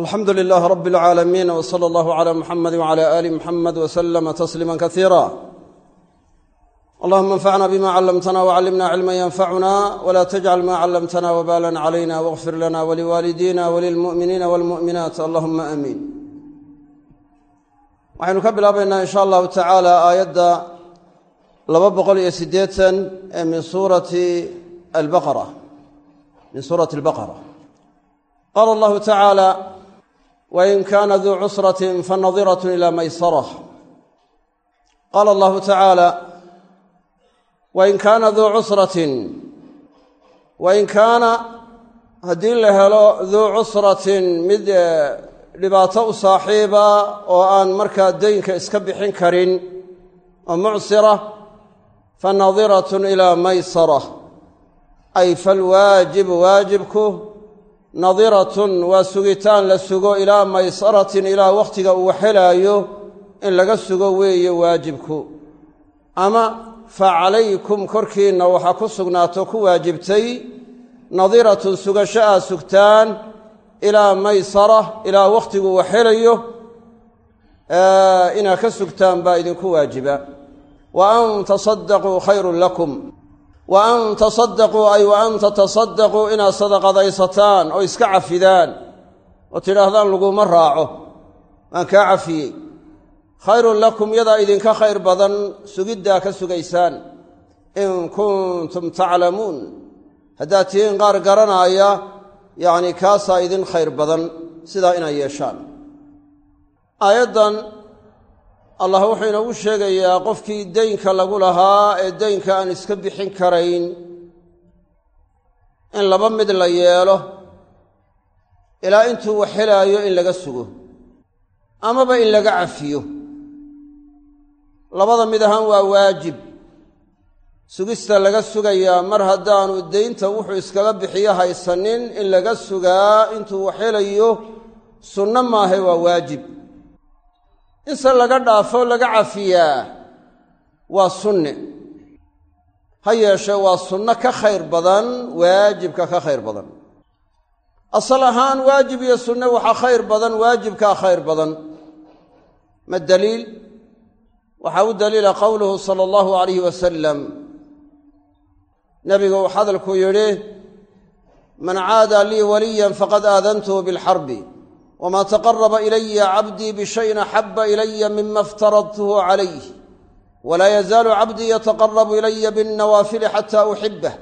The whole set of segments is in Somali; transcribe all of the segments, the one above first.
alxamdu lilaah rab اlcaalamiin w sala allahu cala muxamadi wcala ali muxamed wslama tasliima kasiira allahuma anfacna bima callamtana wcallimna cilma yanfacuna wla tajcal ma callamtana wbalan calayna wاغfir lana waliwaalidina walilmu'miniina wاlmu'minaat allahuma aamiin waxaynu ka bilaabaynaa in sha allahu tacaala aayadda laba boqol iyo siddeetan ee min suurati albaqara min suurati albaqara qaala allahu tacaala wain kaana duu cusratin fanadirat ila maysara qaala allahu tacaala wain kaana duu cusratin wain kaana haddii la helo duu cusratin mid dhibaato u saaxiiba oo aan markaa deynka iska bixin karin oo mucsira fanadiratun ilaa maysara ay falwaajibu waajibku nadiratun waa sugitaan la sugo ilaa maysaratin ilaa wakhtiga uu helaayo in laga sugo weeye waajibku. Ama fa calaykum korkiinna waxaa ku sugnaato ku waajibtay nadiratun sugasho aad sugtaan ilaa maysara ilaa wakhtigu uu helayo inaad ka sugtaan baa idinku waajiba. Wa an tasaddaquu khayrun lakum wa an tasaddaquu ay wa an tatasaddaquu inaad sadaqadaysataan oo iska cafidaan oo tidhaahdaan laguma raaco. Waan kaa cafiyey. Khayrun lakum yadaa idinka khayr badan sugiddaa ka sugaysaan. In kuntum taclamuun. Haddaad tihiin qaar garanaaya yacni kaasaa idin khayr badan. Sidaa inay yeeshaan allah wuxuu inoogu sheegayaa qofkii deynka lagu lahaa ee deynka aan iska bixin karayn in laba mid la yeelo ilaa intuu wax helaayo in laga sugo amaba in laga cafiyo. Labada mid ahaan waa waajib. Sugista laga sugayaa mar haddaanu deynta wuxuu iskaga bixiyo haysanin in laga sugaa intuu wax helayo sunno maahe waa waajib inse laga dhaafo laga cafiyaa waa sunne ha yeeshee waa sunno ka khayr badan waajibka ka khayr badan. Asal ahaan waajib iyo sunne waxaa khayr badan waajibkaa khayr badan. Ma daliil? Waxaa u daliila qowluhu sala allahu alayhi wasalam nebigu uu hadalku yidhi man caada lii waliyan faqad aadantuhu bilxarbi wma taqaraba ilaya cabdii bishayin axaba ilaya mima iftaradtuhu calayh walaa yazaalu cabdii yataqarabu ilaya binnawaafili xata uxibah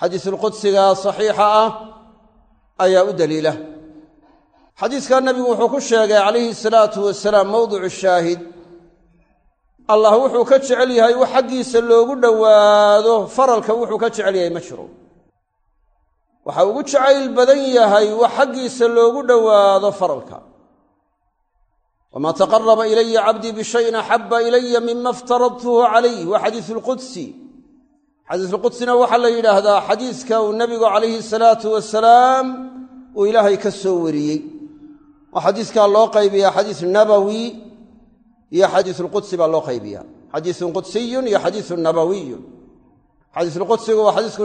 xadiisulqudsiga saxiixa ah ayaa u daliila xadiiskaa nebigu wuxuu ku sheegay calayhi salaatu wasalaam mowdicu shaahid allah wuxuu ka jecel yahay wax xaggiisa loogu dhowaado faralka wuxuu ka jecel yahay ma jiro waxa ugu jacayl badan yahay wax xaggiisa loogu dhowaado faralka. Wamaa taqaraba ilaya cabdii bishayin axaba ilaya mima iftaradtuhu calayh waa xadiisulqudsi xadiisulqudsina waxaa la yidhaahdaa xadiiska uu nebigu calayhi salaatu wasalaam uu ilaahay ka soo wariyey. Oo xadiiskaa loo qaybiyaa xadiis nabawi iyo xadiisulqudsi baa loo qaybiya xadiisun qudsiyun iyo xadiisun nabawiyun. Xadiisulqudsigu waa xadiisku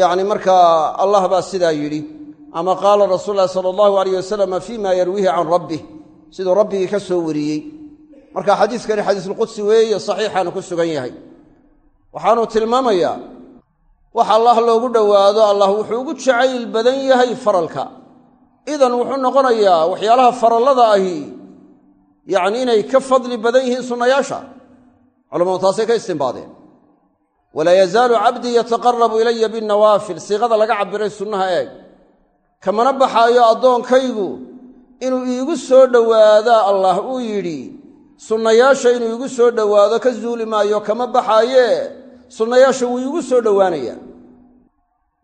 yacni markaa allah baa sidaa yidhi ama qaala rasuul lahi sala allahu alayh wasalam fima yarwiihi can rabbih siduu rabbigii ka soo wariyey. Marka xadiiskani xadiisulqudsi weeye saxiixaanu ku sugan yahay. Waxaanuu tilmaamayaa wax allah loogu dhowaado allah wuxuu ugu jacayl badan yahay faralka. Idan wuxuu noqonayaa waxyaalaha farallada ahi yacni inay ka fadli badan yihiin sunnayaasha. Culamadu taasay ka istimbaadeen walaa yazaalu cabdii yataqarabu ilaya binnawaafil. Siiqada laga cabiray sunnaha eeg. Kamana baxaayo addoonkaygu inuu iigu soo dhowaadaa allah uu yidhi sunnayaasha inuu iigu soo dhowaado ka zuuli maayo kama baxaayee sunnayaasha wuu iigu soo dhowaanayaa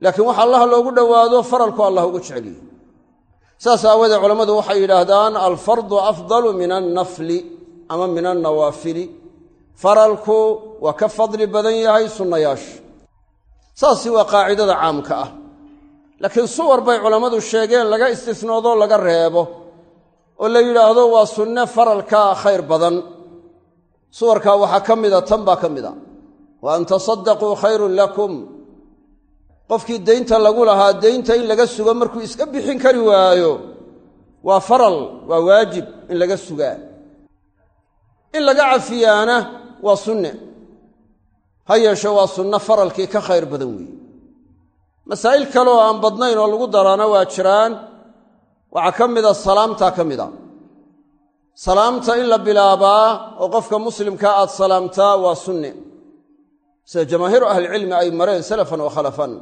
laakiin wax allah loogu dhowaado faralku allah ugu jeceliye. Saas aawoodee culammadu waxay yidhaahdaan alfardu afdalu min annafli ama min annawaafili faralku waa ka fadli badan yahay sunnayaasha saasi waa qaacidada caamka ah. Laakiin suwar bay culammadu sheegeen laga istisnoodoo laga reebo oo la yidhaahdo waa sunne faralka khayr badan. Suwarkaa waxaa ka mida tan baa ka mid a wa an tasaddaquu khayrun lakum. Qofkii daynta lagu lahaa daynta in laga sugo markuu iska bixin kari waayo waa faral waa waajib in laga sugaa. In laga cafiyaana waa sunne. Ha yeeshe waa sunno faralkii ka khayr badan weeye. Masaa'il kaleoo aan badnayn oo lagu daraana waa jiraan waxaa ka mida salaamtaa ka mid a. Salaamta in la bilaabaa oo qofka muslimkaa aad salaamtaa waa sunne. Sida jamaahiiru ahlicilmi ay mareen salafan wa khalafan.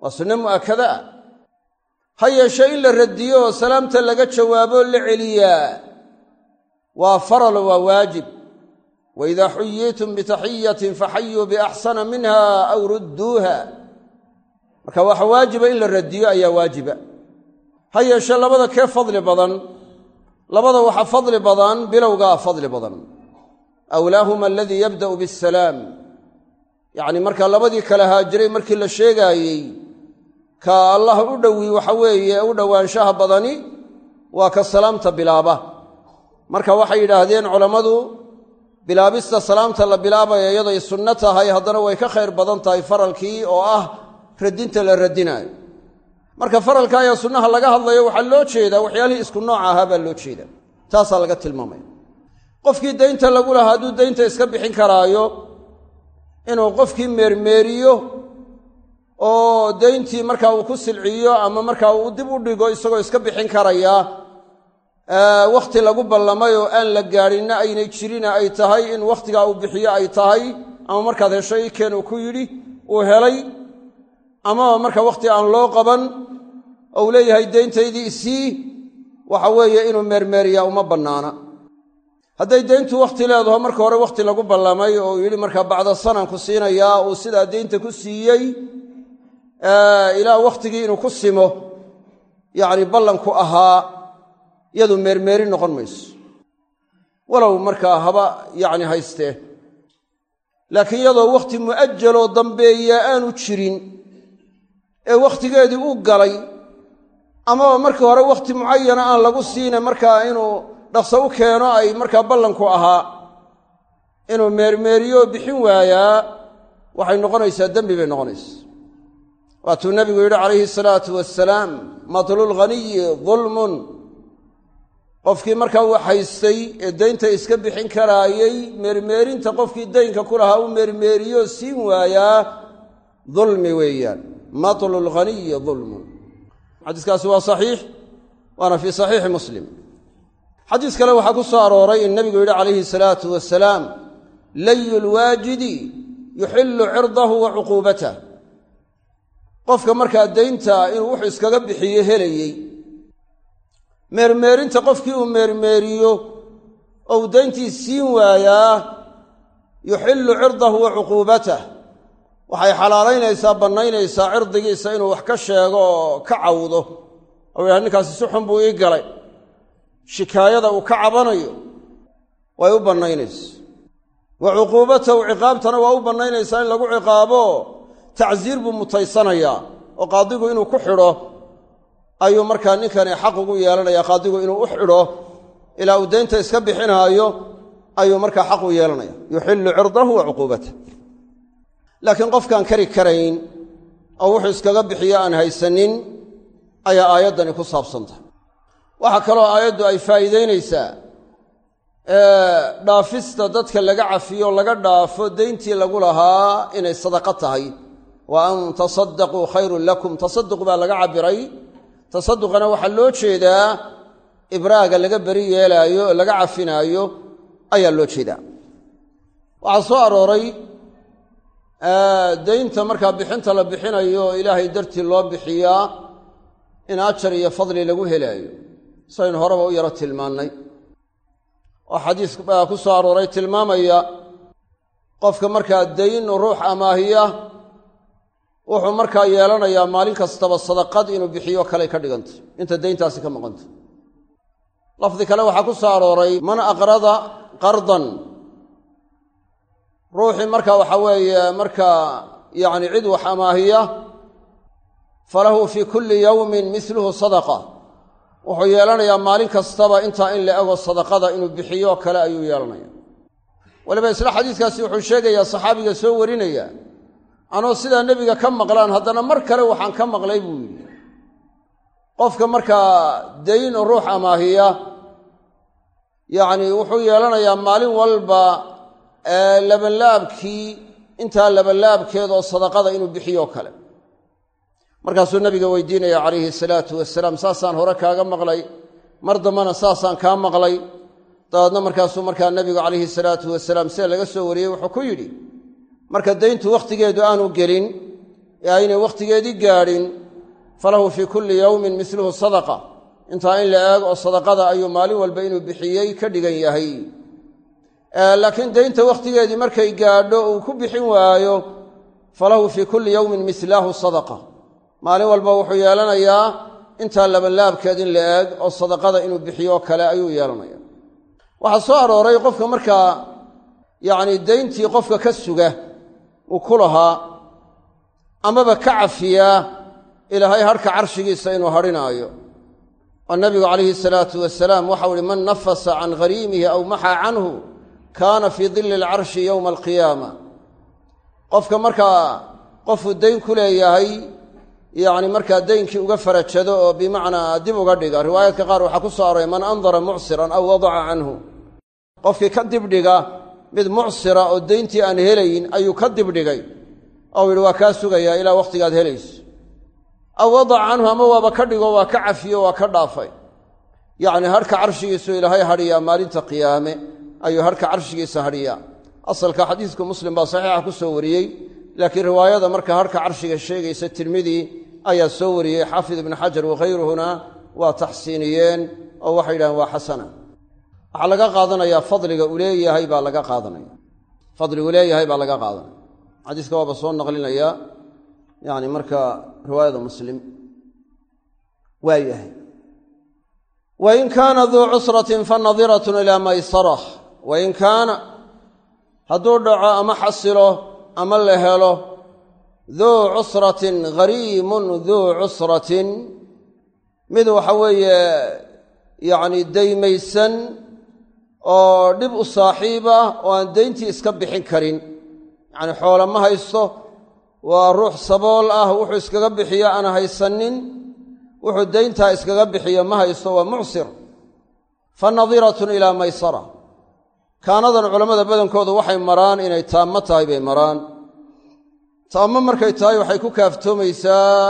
Waa sunne mu'akada ah. Ha yeeshe in la radiyo oo salaamta laga jawaabo la celiyaa. Waa faral waa waajib wa idaa xuyiitum bitaxiyatin faxayuu biaxsana minha aw rudduuha marka waxa waajiba in la radiyo ayaa waajiba. Ha yeeshe labada kee fadli badan? Labada waxa fadli badan bilowgaa fadli badan. Awlaahuma aladii yabda'u bisalaam yacni marka labadii kala haajiray markii la sheegaayey ka allah u dhowi waxa weeye u dhowaanshaha badani waa ka salaamta bilaaba bilaabista salaamta la bilaabaya iyaday sunno tahay haddana way ka khayr badan tahay faralkii oo ah radinta la radinaayo marka faralka ayaa sunnaha laga hadlayo waxaa loo jeedaa waxyaalihii isku nooca ahaa baa loo jeedaa. Taasaa laga tilmaamaya. Qofkii daynta lagu lahaa hadduu daynta iska bixin karaayo inuu qofkii meermeeriyo oo dayntii markaa uu ku silciyo ama markaa uu dib u dhigo isagoo iska bixin karaya wakhti lagu ballamay oo aan la gaadhinna aynay jirina ay tahay in wakhtigaa uu bixiyo ay tahay ama markaad hesho ii keen uu ku yidhi uu helay amaba marka wakhti aan loo qaban ou leeyahay deyntaydii isii waxa weeye inuu meermeeriyaa uma bannaana. Hadday deyntu wakhti leedaho marka hore wakhti lagu ballamay oo yidhi markaa bacda sanan ku siinayaa uu sidaa deynta ku siiyey ilaa wakhtigii inuu ku simo yacni ballanku ahaa yadu meermeeri noqon mayso. Walow markaa haba yacni haystee laakiin iyadoo wakhti mu'ajaloo dambeeyaa aanu jirin ee wakhtigeedii uu galay amaba markii hore wakhti mucayana aan lagu siina markaa inuu dhaqso u keeno ay markaa ballanku ahaa inuu meermeeriyo bixin waayaa waxay noqonaysaa dembi bay noqonaysaa. Waatuu nebigu yidhi calayhi salaatu wasalaam matlulghaniyi dulmun qofkii markaa uu haystay ee daynta iska bixin karaayey meermeerinta qofkii daynka ku lahaa u meermeeriyo siin waayaa dulmi weeyaan. Matlu lghaniyi dulmun. Xadiiskaasi waa saxiix waana fii saxiixi muslim. Xadiis kale waxaa ku soo arooray in nebigu yidhi calayhi salaatu wasalaam layu lwaajidi yuxillu cirdahu wa cuquubatah qofka markaa daynta inuu wuxuu iskaga bixiyo helayey meermeerinta qofkii uu meermeeriyo ou dayntii siin waayaa yuxillu cirdahu wa cuquubatah waxay xalaalaynaysaa bannaynaysaa cirdigiisa inuu wax ka sheego oo ka cawdo. Ou yidhaha ninkaasi si xun buu ii galay. Shikaayada uu ka cabanayo way u bannaynaysa. Wa cuquubatahu ciqaabtana waa u bannaynaysaa in lagu ciqaabo. Tacsiir buu mutaysanayaa oo qaadigu inuu ku xidho ayuu markaa ninkani xaq ugu yeelanaya qaadigu inuu u xidho ilaa uu daynta iska bixinaayo ayuu markaa xaq u yeelanaya. Yuxillu cirdahu wa cuquubatah laakiin qofkaan kari karayn oo wuxuu iskaga bixiyo aan haysanin ayaa aayaddani ku saabsantahay waxaa kaloo aayaddu ay faa'iidaynaysaa dhaafista dadka laga cafiyo laga dhaafo dayntii lagu lahaa inay sadaqo tahay. Wa an tasaddaquu khayrun lakum. Tasaduq baa laga cabbiray tasaduqana waxaa loo jeedaa ibraaga laga beri yeelaayo oo laga cafinaayo ayaa loo jeedaa. Waxaa soo arooray daynta markaa bixinta la bixinayo oo ilaahay dartii loo bixiyaa in ajar iyo fadli lagu helaayo. Saynu horeba u yaro tilmaannay. Oo xadiis baa ku soo arooray tilmaamaya qofka markaa dayn ruux amaahiya wuxuu markaa yeelanayaa maalin kastaba sadaqad inuu bixiyo kaley ka dhigantay inta dayntaasi ka maqanta. Lafdi kale waxaa ku soo arooray man aqrada qardan. Ruuxii marka waxa weeye markaa yacni cid wax amaahiya falahu fii kulli yowmin miluhu sadaqa. Wuxuu yeelanayaa maalin kastaba intaa in la ego sadaqada inuu bixiyo kale ayuu yeelanaya waliba isla xadiiskaasi wuxuu sheegayaa saxaabiga soo warinaya anoo sidaa nebiga ka maqlaan haddana mar kale waxaan ka maqlay buu yidhi. Qofka markaa dayn ruux amaahiya yacni wuxuu yeelanayaa maalin walba labanlaabkii intaa labanlaabkeed oo sadaqada inuu bixiyo kale. Markaasuu nabiga weydiinaya calayhi salaatu wasalaam saasaan hore kaaga maqlay mar dambana saasaan kaa maqlay. Dabeedna markaasuu markaa nabigu calayhi salaatu wasalaam sida laga soo wariyey wuxuu ku yidhi marka dayntu wakhtigeedu aanu gelin ee aynay wakhtigeedii gaadhin falahu fii kulli yowmin misluhu sadaqa. Intaa in la eeg oo sadaqada ayuu maalin walba inuu bixiyey ka dhigan yahay. Laakiin daynta wakhtigeedii markay gaadho uu ku bixin waayo falahu fii kulli yowmin mislaahu sadaqa. Maalin walba wuxuu yeelanayaa intaa labanlaabkeed in la eeg oo sadaqada inuu bixiyo kale ayuu yeelanaya waxaa soo arooray qofka markaa yacni dayntii qofka ka suga uu ku lahaa amaba ka cafiyaa ilaahay harhka carshigiisa inuu hadhinaayo oo nabigu calayhi salaatu wasalaam waxau ihi man nafasa can hariimihi aw maxaa canhu kaana fii dilli alcarshi yowma alqiyaama. Qofka markaa qofuu dayn ku leeyahay yacni markaa daynkii uga farajado oo bimacnaa dib uga dhiga riwaayaadka qaar waxaa ku soo aroray man andara mucsiran aw wadaca canhu. Qofkii ka dibdhiga mid mucsira oo dayntii aan helayn ayuu ka dibdhigay ou yidhi waa kaa sugayaa ilaa wakhtigaad helayso. Aw wadaca canhu ama waaba ka dhigo waa ka cafiyo waa ka dhaafay. Yacni harhka carshigiisu ilaahay hadhiyaa maalinta qiyaame ayuu harhka carshigiisa hadhiyaa. Asalka xadiidku muslim baa saxiixa ku soo wariyey laakiin riwaayada marka harhka carshiga sheegaysa tirmidi ayaa soo wariyey xaafid ibnu xajar wakhayruhuna waa taxsiiniyeen oo waxay yidhahdeen waa xasana waxaa laga qaadanayaa fadliga uu leeyahay baa laga qaadanaya. Fadligu leeyahay baa laga qaadanaya. Xadiiska waaba soo naqlinaya yani marka riwaayada muslim waa yahay wain kaana duu cusratin fanadiratun ilaa maysara wain kaana hadduu dhaco ama xasilo ama la helo duu cusratin hariimun duu cusratin. Mid waxa weeye yacni daymaysan oo dhib u saaxiib ah oo aan dayntii iska bixin karin. Yacni xoole ma haysto waa ruux sabool ah wuxuu iskaga bixiyo aan haysanin wuxuu dayntaa iskaga bixiyo ma haysto waa mucsir. Fa nadiratun ilaa maysara. Kaanadan culammada badankoodu waxay maraan inay taammo tahay bay maraan. Taammo markay tahay waxay ku kaaftoomaysaa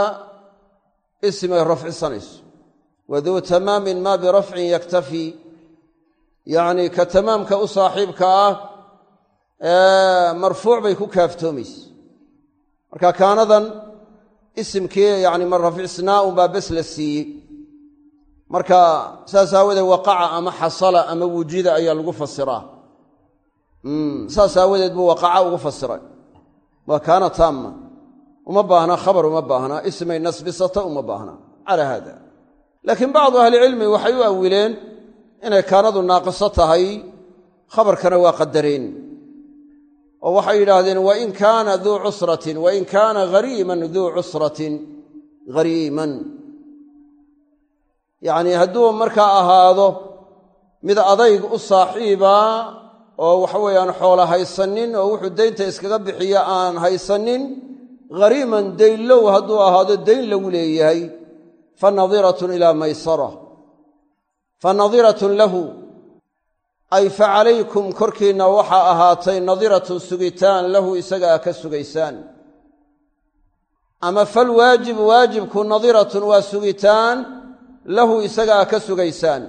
isimay rafcisanayso. Waduu tamaamin maa birafcin yaktafi yacnii ka tamaamka u saaxiibka ah marfuuc bay ku kaaftoomaysa marka kaanadan isimkii yani ma rafcisnaa unbaa bes la siiyey. Marka saas aawadeed waqaca ama xasala ama wujida ayaa lagu fasiraa. Saas aawadeed buu waqaca ugu fasiray. Waa kaana taamma. Uma baahna khabar uma baahna ismay nasbisata uma baahna. Calaa haada. Laakiin bacdu ahlicilmi waxay u awileen inay kaanadu naaqiso tahay khabarkana waa qadareen oo waxay yidhaahdeen wain kaana duu cusratin wain kaana hariiman duu cusratin hariiman yacnii hadduu markaa ahaado mid adayg u saaxiiba oo waxa weeyaan xoola haysanin oo wuxuu daynta iskaga bixiya aan haysanin hariiman daynlow hadduu ahaado dayn lagu leeyahay fa nadiratun ilaa maysara fa nadiratun lahu ay fa calaykum korkiinna waxaa ahaatay nadiratun sugitaan lahu isaga a ka sugaysaan ama falwaajibu waajibku nadiratun waa sugitaan lahu isaga a ka sugaysaan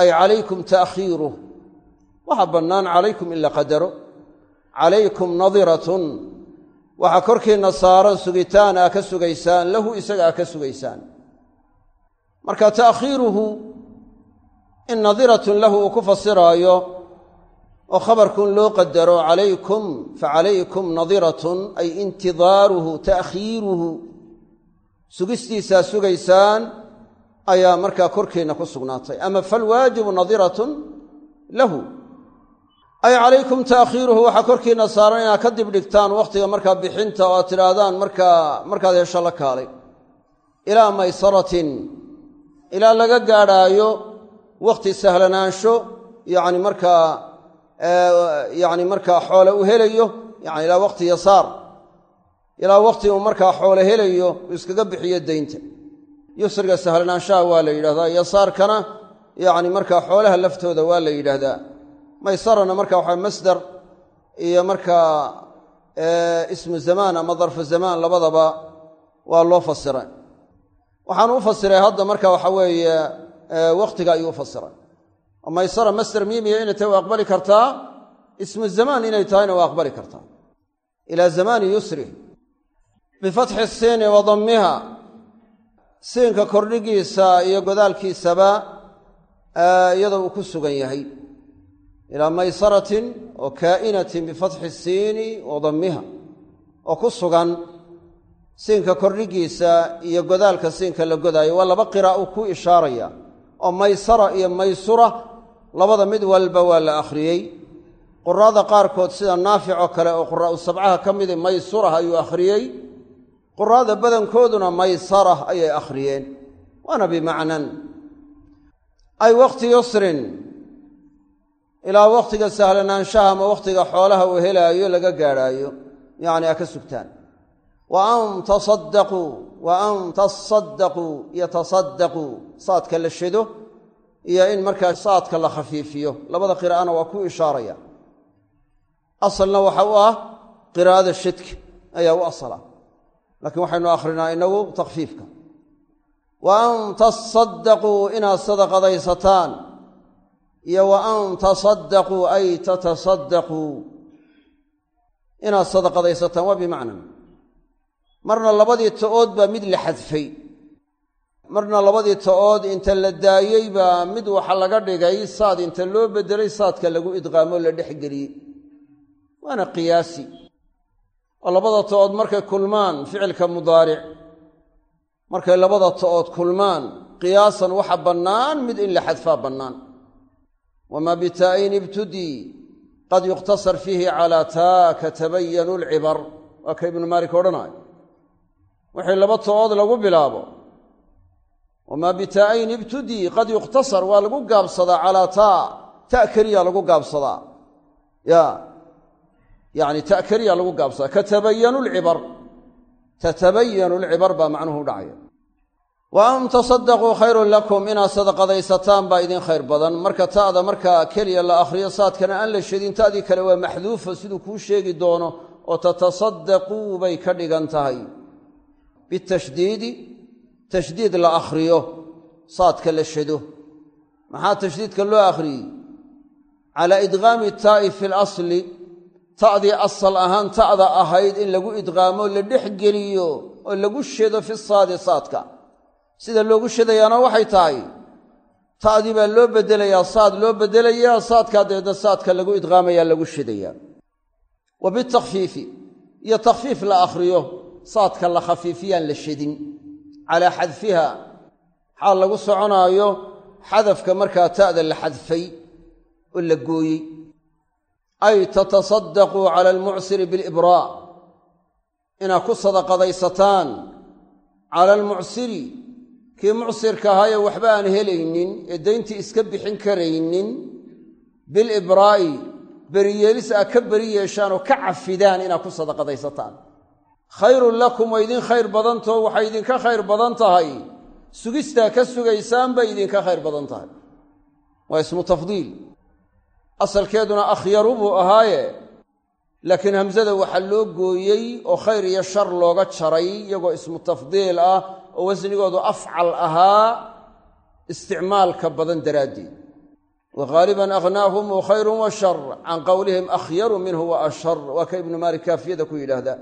ay calaykum ta'khiiruh waxaa bannaan calaykum in la qadaro calaykum nadiratun waxaa korkiinna saaran sugitaan aa ka sugaysaan lahu isaga a ka sugaysaan marka ta'khiiruhu in nadiratun lahu uu ku fasiraayo oo khabarkun loo qadaro calaykum facalaykum nadiratun ay intidaaruhu ta'khiiruhu sugistiisaa sugaysaan ayaa markaa korkeenna ku sugnaatay. Ama falwaajibu nadiratun lahu ay calaykum ta'khiiruhu waxaa korkiinna saaran inaad ka dibdhigtaan wakhtiga markaa bixinta oo aad tidhaahdaan markaa markaad hesho la kaalay. Ilaa maysaratin ilaa laga gaadhaayo wakhti sahlanaansho yacni markaa yacni markaa xoole u helayo yani ilaa waqti yasaar. Ilaa waqti uu markaa xoolo helayo iskaga bixiyo daynta. Yusriga sahlanaanshaha waa la yidhahdaa. Yasaarkana yacni markaa xoolaha laftooda waa la yidhaahdaa maysarana marka waxa masdar iyo markaa ismu zamaan ama darfu zamaan labadaba waa loo fasiray. Waxaan u fasiray hadda marka waxa weeye wakhtiga ayuu u fasiray. Oo maysara masder miimiya inay tahay waa aqbali kartaa? Ismu zamaan inay tahayna waa aqbali kartaa. Ilaa zamaani yusri. Bifatxi siini wa dammiha siinka kordhigiisa iyo godaalkiisaba iyadoo uu ku sugan yahay. Ilaa maysaratin oo kaa'inatin bifatxi siini wa dammiha oo ku sugan. Siinka kordhigiisa iyo godaalka siinka la godaayo waa laba qira uu ku ishaaraya oo maysara iyo maysura labada mid walba waa la akhriyey. Quraada qaarkood sida naafic oo kale oo quraa'u sabcaha ka midi maysurah ayuu akhriyey. Quraada badankooduna maysara ayay akhriyeen. Waana bimacnan. Ay wakhti yusrin ilaa wakhtiga sahlanaanshaha ama wakhtiga xoolaha uu helaayo laga gaadhaayo yacni a ka sugtaan wa an tasaddaquu wa an tasaddaquu yatasaddaquu saadka la shido iyo in markaa saadka la khafiifiyo labada qiraa'ana waa ku ishaaraya asalna waxa u ah qiraa'ada shidka ayaa u asala laakiin waxaynu akhrinaa inagu takfiifka wa an tasaddaquu inaad sadaqadaysataan iyo wa an tasaddaquu ay tatasaddaquu inaad sadaqadaysataan waa bimacna marna labadii ta'ood baa mid la xadfay. Marna labadii ta'ood inta la daayey baa mid waxa laga dhigay saad inta loo beddelay saadka lagu idqaamo la dhexgeliyey waana qiyaasi. Oo labada ta'ood markay kulmaan ficilka mudaaric. Markay labada ta'ood kulmaan qiyaasan waxa bannaan mid in la xadfaa bannaan. Wamaa bitaa'in ibtudii qad yukhtasar fiihi calaa taaka tabayanu alcibar. Waa ka ibnu maalik odhanaayo wixii laba ta'ood lagu bilaabo. Wamaa bitaa'ayn ibtudii qad yukhtasar waa lagu gaabsadaa calaa taa. Ta keliya lagu gaabsadaa. Ya yacni ta keliya lagu gaabsadaa. Katabayanu lcibar tatabayanu lcibar baa macnuhu dhacaya. Wa an tasaddaquu khayrun lakum inaad sadaqadaysataan baa idin khayr badan. Marka ta'da markaa keliya la akhriyo saadkana aan la shedin ta'dii kale waa maxduufa siduu kuu sheegi doono oo tatasaddaquu bay ka dhigan tahay bitashdiidi tashdiid la akhriyo saadka la shado maxaa tashdiidka loo akhriyey calaa idqaami taa'i fi lasli ta'dii asal ahaan ta'da ahayd in lagu idqaamo la dhex geliyo oo lagu shado fi saadi saadka sida loogu shadayaana waxay tahay ta'dii baa loo beddelayaa saad loo beddelayaa saadkaa dabeedna saadka lagu idqaamayaa lagu shadayaa wa bitakfiifi iyo takhfiif la akhriyo saadka la khafiifiyaan la shadin calaa xadfiha xaal lagu soconaayo xadafka markaa ta'da la xadfay oo la gooyey. Ay tatasaddaquu cala almucsiri bilibraa inaad ku sadaqadaysataan. Cala almucsiri kii mucsirka ahaayee waxba aan helaynin ee dayntii iska bixin karaynin bilibraa'i beriyeelis aad ka beri yeeshaan oo ka cafidaan inaad ku sadaqadaysataan khayrun lakum waa idin khayr badantao waxay idinka khayr badan tahay. Sugistaa ka sugaysaan bay idinka khayr badan tahay. Waa ismu tafdiil. Asalkeeduna akhyaru buu ahaaye laakiin hamsada waxaa loo gooyey oo khayr iyo shar looga jaray iyagoo ismu tafdiil ah oo wasnigoodu afcal ahaa isticmaalka badan daraaddeed. Wa ghaaliban akhnaahum khayrun wa shar can qowlihim akhyaru minhu wa ashar waa ka ibnu maalik kaafiyada ku yidhaahda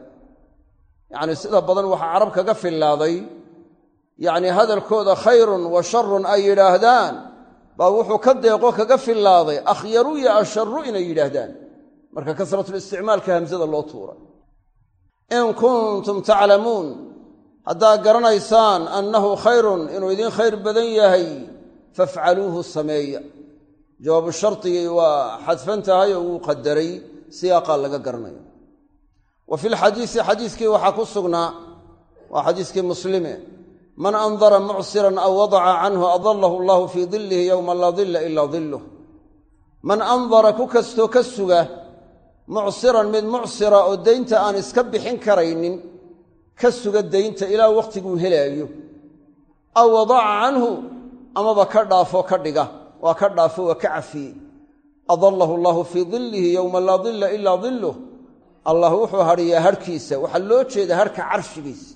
yacni sida badan waxaa carab kaga fillaaday. Yacni hadalkooda khayrun wa sharun ay yidhaahdaan. Baa wuxuu ka deeqo kaga fillaaday. Akhyaru iyo asharu inay yidhaahdaan. Marka kasratulisticmaalka hamsada loo tuuray in kuntum taclamuun haddaad garanaysaan annahu khayrun inuu idin khayr badan yahay fafcaluuhu sameeya. Jawaabu shardigii waa xadfan tahay oo wuu qadaray. Siyaaqaa laga garanaya wa fi lxadiisi xadiiskii waxaa ku sugnaa waa xadiiskii muslime man andara mucsiran aw wadaca canhu adalahu allahu fii dillihi yowma laa dilla ilaa dilluh. Man andara ku kastoo ka suga mucsiran mid mucsira oo daynta aan iska bixin karaynin ka suga daynta ilaa wakhtiguu helaayo. Aw wadaca canhu amaba ka dhaafo ka dhiga. Waa ka dhaafo waa ka cafiyey. Adallahu allahu fii dillihi yowma laa dilla ilaa dilluh allah wuxuu hadhiyaa harhkiisa waxaa loo jeeda harhka carshigiisa.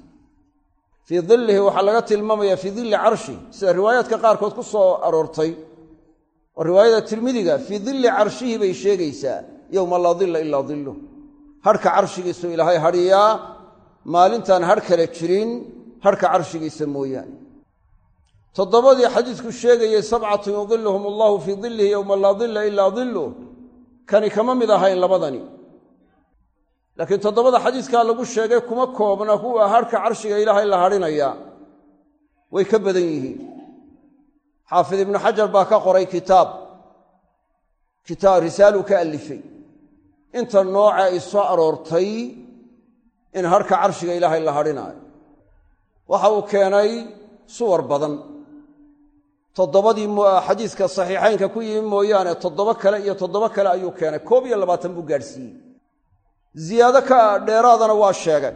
Fii dillihi waxaa laga tilmaamaya fii dilli carshi sida riwaayaadka qaarkood ku soo aroortay. Oo riwaayada tirmidiga fii dilli carshihi bay sheegaysaa yowma laa dilla ilaa dilluh harhka carshigiisuu ilaahay hadhiyaa maalintaan harh kale jirin harhka carshigiisa mooyaane. Toddobadii xadiidku sheegayey sabcatun yudiluhum allahu fii dillihi yowma laa dilla ilaa dilluh kani kama mid ahayn labadani laakiin toddobada xadiiskaa lagu sheegay kuma koobna kuwa harhka carshiga ilaahay la hadhinaya way ka badan yihiin. Xaafid ibnu xajar baa ka qoray kitaab. Kitaab risaaluu ka allifay. Inta nooce ay soo aroortay in harhka carshiga ilaahay la hadhinaayo waxa uu keenay suwar badan. Toddobadii xadiiska saxiixaynka ku yimi mooyaane toddoba kale iyo toddoba kale ayuu keenay. Koob iyo labaatan buu gaadhsiiyey ziyaado ka dheeraadana waa sheegay.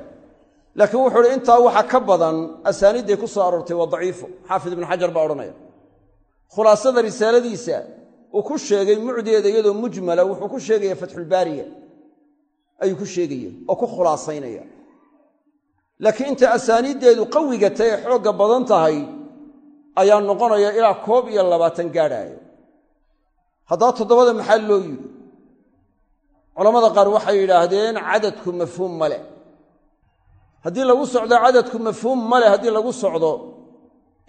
Laakiin wuxuu uhi intaa waxa ka badan asaaniidday ku soo aroortay waa daciifo. Xaafid ibnu xajar baa odhanaya. Khulaasada risaaladiisa uu ku sheegay mucdeeda iyadoo mujmala wuxuu ku sheegaya fatxulbaariya ayuu ku sheegaya oo ku khulaasaynaya. Laakiin inta asaaniiddeedu qawiga tahay ee xoogga badan tahay ayaa noqonaya ilaa koob iyo labaatan gaadhaaya haddaba toddobada maxaa loo yidhi culamada qaar waxay yidhaahdeen cadadku mafhuum ma leh. Haddii lagu socdo cadadku mafhuum ma leh haddii lagu socdo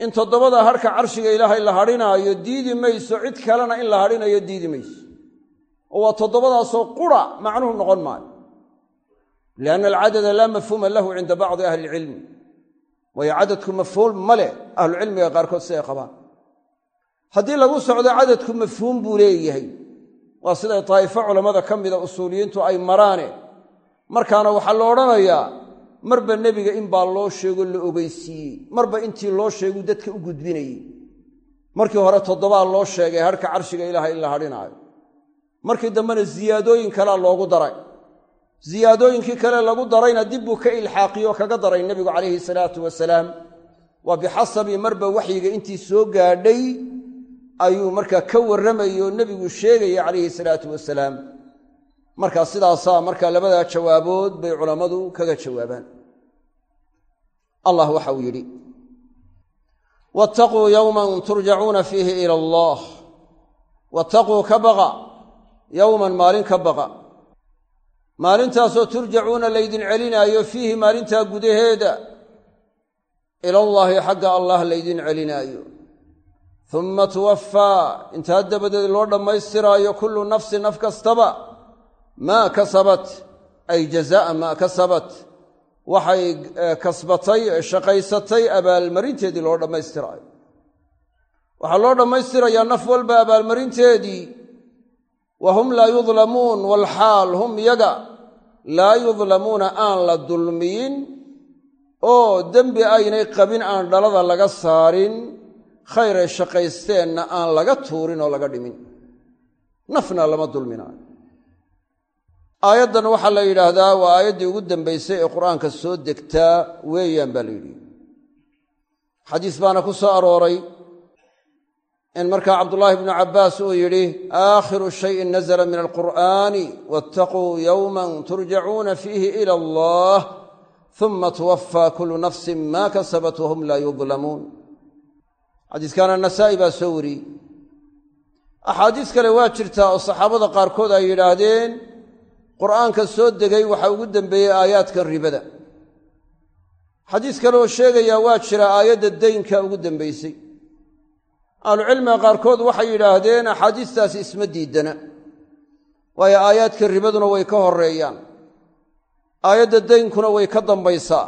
in toddobada harhka carshiga ilaahay la hadhinaayo diidi mayso cid kalena in la hadhinayo diidi mayso. Oo waa toddobadaasoo qura macnuhu noqon maayo. Lianna alcadada laa mafhuuma lahu cinda bacdi ahli ilcilmi waayo cadadku mafhuum ma leh ahlucilmiga qaarkood siday qabaan. Haddii lagu socdo cadadku mafhuum buu leeyahay waa siday daa'ifo culammada ka mida usuuliyiintu ay maraane. Markaana waxaa la odhanayaa marba nebiga in baa loo sheego la ogeysiiyey marba intii loo sheeguu dadka u gudbinayey. Markii hore toddobaa loo sheegay harhka carshiga ilaaha in la hadhinaayo. Markii dambena ziyaadooyin kalea loogu daray. Ziyaadooyinkii kale lagu darayna dib buu ka ilxaaqiyo kaga daray nebigu calayhi salaatu wasalaam. Waa bixasabi marba waxyiga intii soo gaadhay ayuu markaa ka warramayay oo nebigu sheegaya calayhi salaatu wasalaam. Markaa sidaasaa markaa labadaa jawaabood bay culammadu kaga jawaabaan. Allah waxa uu yidhi wattaquu yowman turjacuuna fiihi ila allah. Wattaquu ka baqa yowman maalin ka baqa. Maalintaasoo turjacuuna laydin celinaayo fiihi maalintaa gudaheeda. Ilallaahi xagga allah laydin celinaayo uma tuwaffaa intaa dabadeed loo dhammaystiraayo kullu nafsin naf kastaba maa kasabat ay jazaa'a maa kasabat waxay kasbatay shaqaysatay abaalmarinteedii loo dhammaystiraayo waxaa loo dhammaystirayaa naf walba abaalmarinteedii wa hum laa yudlamuun walxaal hum yaga laa yudlamuuna aan la dulmiyin oo dembi aynay qabin aan dhalada laga saarin khayray shaqaysteenna aan laga tuurin oo laga dhimin. Nafna lama dulminaayo aayaddan waxaa la yidhaahdaa waa aayaddii ugu dambaysay ee qur'aanka soo degtaa weeyaan baa la yidhi. Xadiis baana ku soo arooray in markaa cabdullaahi bnu cabbaas uu yidhi aakhiru shayin nazla min alqur'aani waataquu yowman turjacuuna fiihi ila allah uma tuwaffaa kullu nafsin ma kasabat wahum laa yudlamuun xadiiskaana nasaa'i baa soo wariyey axaadiis kale waa jirtaa oo saxaabada qaarkood ay yidhaahdeen qur'aanka soo degay waxaa ugu dembeeyey aayaadkan ribada. Xadiis kale oo sheegayaa waa jira aayadda daynka ugu dembaysay ahlucilmiga qaarkood waxay yidhaahdeen axaadiistaasi isma diidana waayo aayaadka ribaduna way ka horeeyaan aayadda daynkuna way ka dambaysaa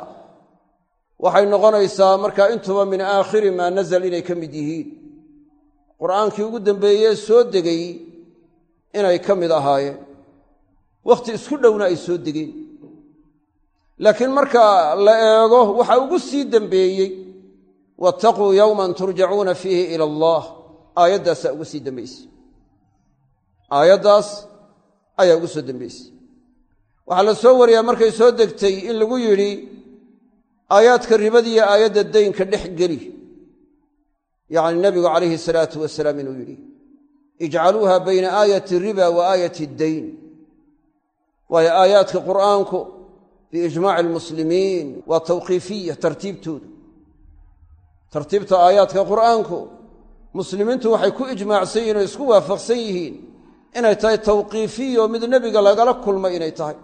waxay noqonaysaa markaa intuba min aakhiri maa nazal inay ka mid yihiin. Qur'aankii ugu dambeeyee soo degay inay ka mid ahaayeen. Wakhti isku dhowna ay soo degeen. Laakiin marka la eego waxa ugu sii dembeeyey waataquu yowman turjacuuna fiihi ila allah. Aayaddaasaa ugu sii dambaysay aayaddaas ayaa ugu soo dambaysay waxaa la soo wariyaa markay soo degtay in lagu yidhi aayaadka ribadiiyo aayadda daynka dhex geli. Yacni nebigu calayhi salaatu wasalaam inuu yidhi ijcaluuha bayna aayati riba wa aayati dayn waayo aayaadka qur'aanku biijmaaci almuslimiin waa tawqiifiya tartiibtoodu tartiibta aayaadka qur'aanku muslimiintu waxay ku ijmaacsan yihiin oo isku waafaqsan yihiin inay tahay tawqiifiyo mid nebiga lagala kulmay inay tahay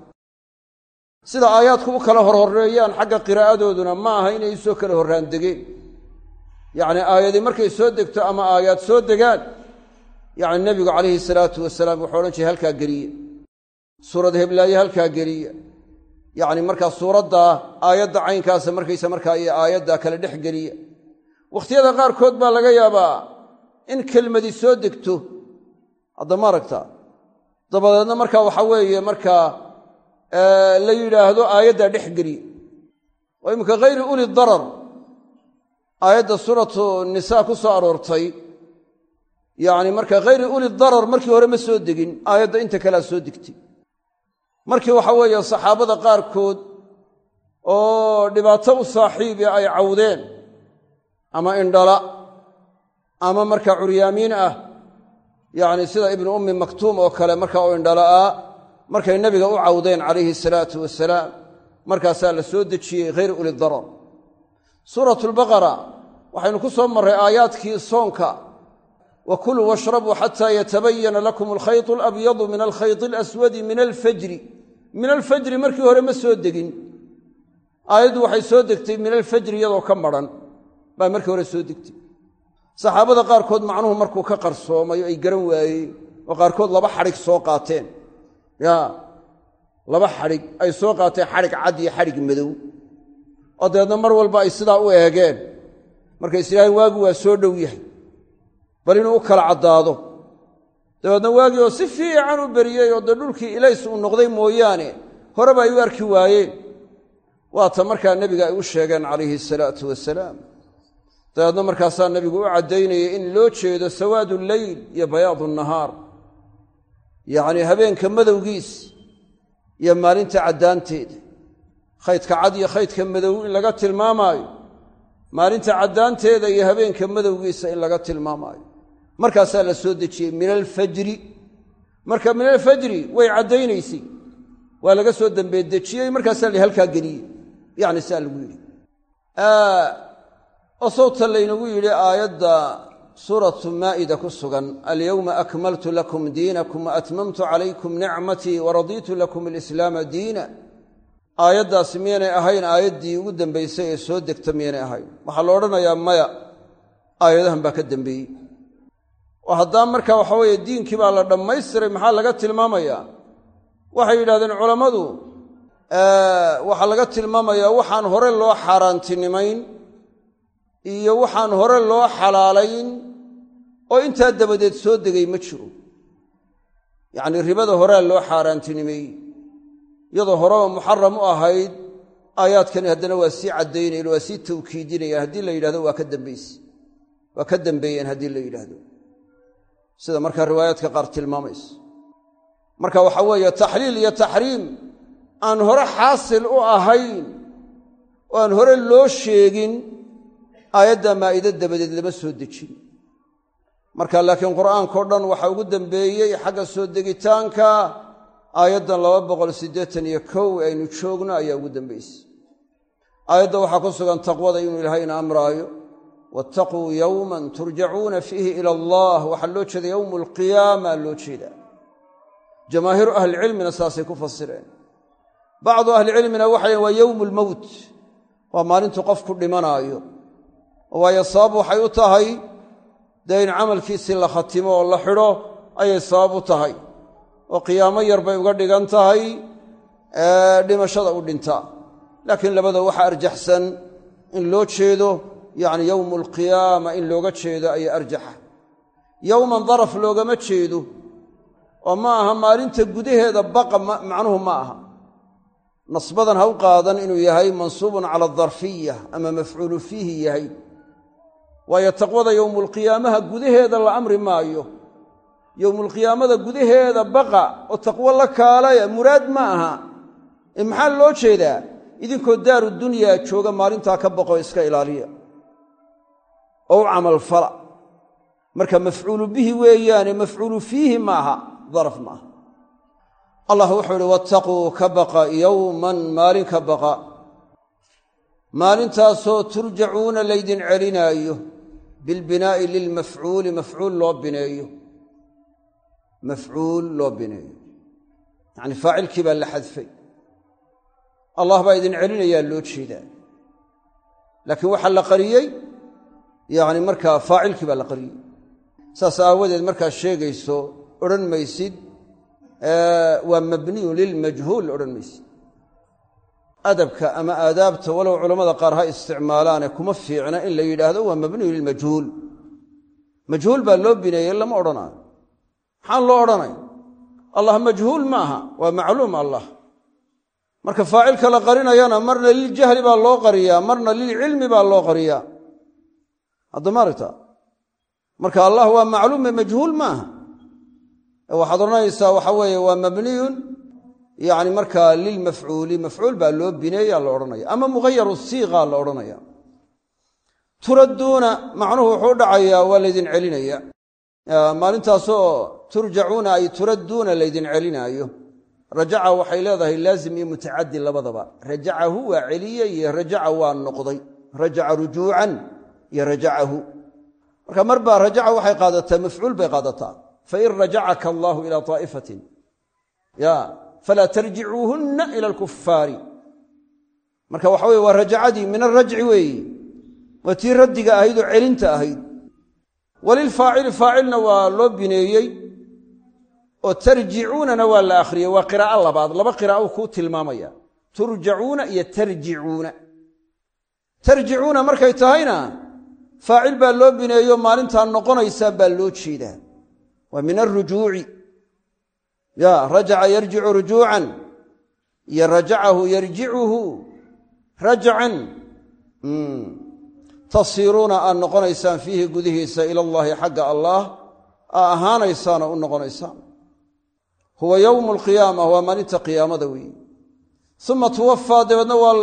sida aayaadku u kala horhoreeyaan xagga qiraa'adooduna ma aha inay isoo kala horraan degeen. Yacni aayadii markay soo degto ama aayaad soo degaan yacni nebigu calayhi salaatu wasalaam wuxuu odhan jiray halkaa geliya suurad heblaaye halkaa geliya yacni markaa suuraddaa aayadda caynkaasa markaysa markaa iyo aayaddaa kale dhex geliya wakhtiyada qaarkood baa laga yaabaa in kelmadi soo degto. Hadda ma aragta dabadeedna markaa waxa weeye markaa la yidhaahdo aayaddaa dhex geliya oo iminka hayri uli darar. Aayadda suuratu nisaa ku soo aroortay. Yacni marka hayri uli darar markii hore ma soo degin aayadda inta kalea soo degtay markii waxa weeye saxaabada qaarkood oo dhibaato u saaxiibi ay cawdeen ama indhala ama marka curyaamiin ah yacni sida ibnu ummi maktuum oo kale marka oo indhala'aa markay nebiga u cawdeen calayhi salaatu wasalaam markaasaa la soo dejiyey hayr uli darar. Suuratu lbaqara waxaynu ku soo marray aayaadkii soonka wa kuluu washrabuu xataa yatabayana lakum alkhaytu alabyadu min alkhayti alaswadi min alfajri. Min alfajri markii hore ma soo degin. Aayaddu waxay soo degtay min alfajri iyadoo ka madran baa markii hore soo degtay. Saxaabada qaarkood macnuhu markuu ka qarsoomayo ay garan waayeen oo qaarkood laba xadhig soo qaateen ya laba xadhig ay soo qaateen xadhig cad iyo xadhig madow. Oo dabeedna mar walba ay sidaa u eegeen. Markay islaahayn waagu waa soo dhow yahay. Bal inuu u kala caddaado. Dabeedna waagii oo si fiican u beriyey oo dee dhulkii ilays uu noqday mooyaane horeba ay u arki waayeen. Waata markaa nebiga ay u sheegeen calayhi salaatu wasalaam dabeedna markaasaa nebigu u caddaynayay in loo jeedo sawaadu lleyl iyo bayaadu nahaar yacnii habeenka madowgiis iyo maalinta caddaanteeda khaydka cad iyo khaydka madow in laga tilmaamaayo. Maalinta caddaanteeda iyo habeenka madowgiisa in laga tilmaamaayo. Markaasaa la soo dejiyey min alfajri marka min alfajri way caddaynaysay waa laga soo dambeedejiyey markaasaa la halkaa geliyey. Yacni saa lagu yidhi. Oo sawta laynagu yidhi aayadda suuratu maa'ida ku sugan alyowma akmaltu lakum diinakum wa atmamtu calaykum nicmatii wa radiitu lakum alislaama diina. Aayaddaasi miyaynay ahayn aayaddii ugu dambaysay ee soo degta miyaynay ahayn. Waxaa la odhanayaa maya aayadahan baa ka dembeeyey oo haddaan markaa waxa weeye diinkii baa la dhammaystiray maxaa laga tilmaamayaa? Waxay yidhahdeen culammadu waxaa laga tilmaamayaa waxaan hore loo xaaraantinimayn iyo waxaan hore loo xalaalayn oo intaa dabadeed soo degay ma jiro. Yacnii ribada horea loo xaaraantinimeeyey iyadoo horeba muxaram u ahayd aayaadkani haddana waa sii caddaynayeen waa sii tawkiidinayaan haddii la yidhahdo waa ka dambayse waa ka dambeeyeen haddii la yidhaahdo sida markaa riwaayaadka qaar tilmaamaysa. Marka waxaa weeye taxliil iyo taxriim aan hore xaasil u ahayn oo aan hore loo sheegin aayadda maa'ide dabadeed lama soo dejin. Marka laakiin qur'aankao dhan waxaa ugu dambeeyey xagga soo degitaanka aayaddan laba boqol siddeetan iyo kow aynu joogno ayaa ugu dambaysay aayadda waxaa ku sugan taqwada inuu ilaahayna amraayo waataquu yowman turjacuuna fiihi ila allah. Waxaa loo jeeda yowmu alqiyaama loo jeedaa. Jamaahiiru ahlicilmina saasay ku fasireen. Bacdu ahlicilmina waxay waa yowmu lmowt waa maalintuu qofku dhimanaayo waayo sabab waxay u tahay dee in camalkiisii la khatimo oo la xidho ayay sabab u tahay. Oo qiyaamo yar bay uga dhigan tahay dhimashada u dhintaa laakiin labada waxaa arjaxsan in loo jeedo yacni yowmu alqiyaama in looga jeedo ayaa arjaxa. Yowman daraf loogama jeedo oo ma aha maalinta gudaheeda baqa macnuhu ma aha. Nasbadan ha u qaadan inuu yahay mansuubun cala adarfiya ama mafcuulu fiihi yahay waayo taqwada yowmulqiyaamaha gudaheeda la amri maayo. Yowmulqiyaamada gudaheeda baqa oo taqwo la kaalaya muraad ma aha. Ee maxaa loo jeedaa? Idinkoo daaru dunyaa jooga maalintaa ka boqo iska ilaaliya. Oo u camalfala marka mafcuulu bihi weeyaane mafcuulu fiihi maaha daraf maaha allah wuxuu ihi wattaquu ka baqa yowman maalin ka baqa. Maalintaasoo turjacuuna laydin celinaayo bilbinaa'i lilmafcuuli mafcuul loo bineeyo mafcuul loo bineeyo yacni faacilkii baa la xadfay allah baa idin celinayaa loo jeedaa laakiin waxaa la qariyey yacni markaa faacilkii baa la qariyey saas aawadeed markaad sheegayso odhan maysid waa mabniyun lilmajhuul odhan maysid adabka ama aadaabta walow culammada qaar ha isticmaalaane kuma fiicna in la yidhaahdo waa mabniyu lilmajhuul. Majhuul baa loo bineeyey lama odhanaayo. Maxaan loo odhanay allah majhuul ma aha waa macluum allah. Marka faacilka la qarinayana marna liljahli baa loo qariyaa marna lilcilmi baa loo qariyaa. Haddamaaragta marka allah waa macluume majhuul ma aha waxaad odhanaysaa waxa weeye waa mabniyun yani markaa lilmafcuuli mafcuul baa loo bineeya la odhanaya ama mughayaru siiqa la odhanaya turadduuna macnuhu wuxuu dhacayaa waa laydin celinaya. Maalintaasoo turjacuuna ay turadduuna laydin celinaayo. Rajaca waxay leedahay laazim iyo mutacadi labadaba. Rajacahu waa celiye iyo rajaca waa noqday. Rajaca rujuucan iyo rajacahu. Marka mar baa rajaca waxay qaadataa mafcuul bay qaadataa falaa tarjicuuhunna ila alkufaari marka waxa weye waa rajacadii min alrajci weeyi waa tii raddiga ahayd oo celinta ahayd walilfaacili faacilna waa loo bineeyey oo tarjicuunana waa la akhriyey waa qiraa'o labaad laba qiraa'o kuu tilmaamaya turjacuuna iyo tarjicuuna tarjicuuna markay tahayna faacil baa loo bineeyo maalintaa noqonaysaa baa loo jeedaa waa min alrujuuci ya rajaca yarjicu rujuucan iyo rajacahu yarjicuhu rajcan tasiiruuna aad noqonaysaan fiihi gudihiisa ila allaahi xagga allaah aa ahaanaysaana u noqonaysaan. Huwa yowmu alqiyaama waa maalinta qiyaamada weeye. Uma tuwafaa dabeedna waa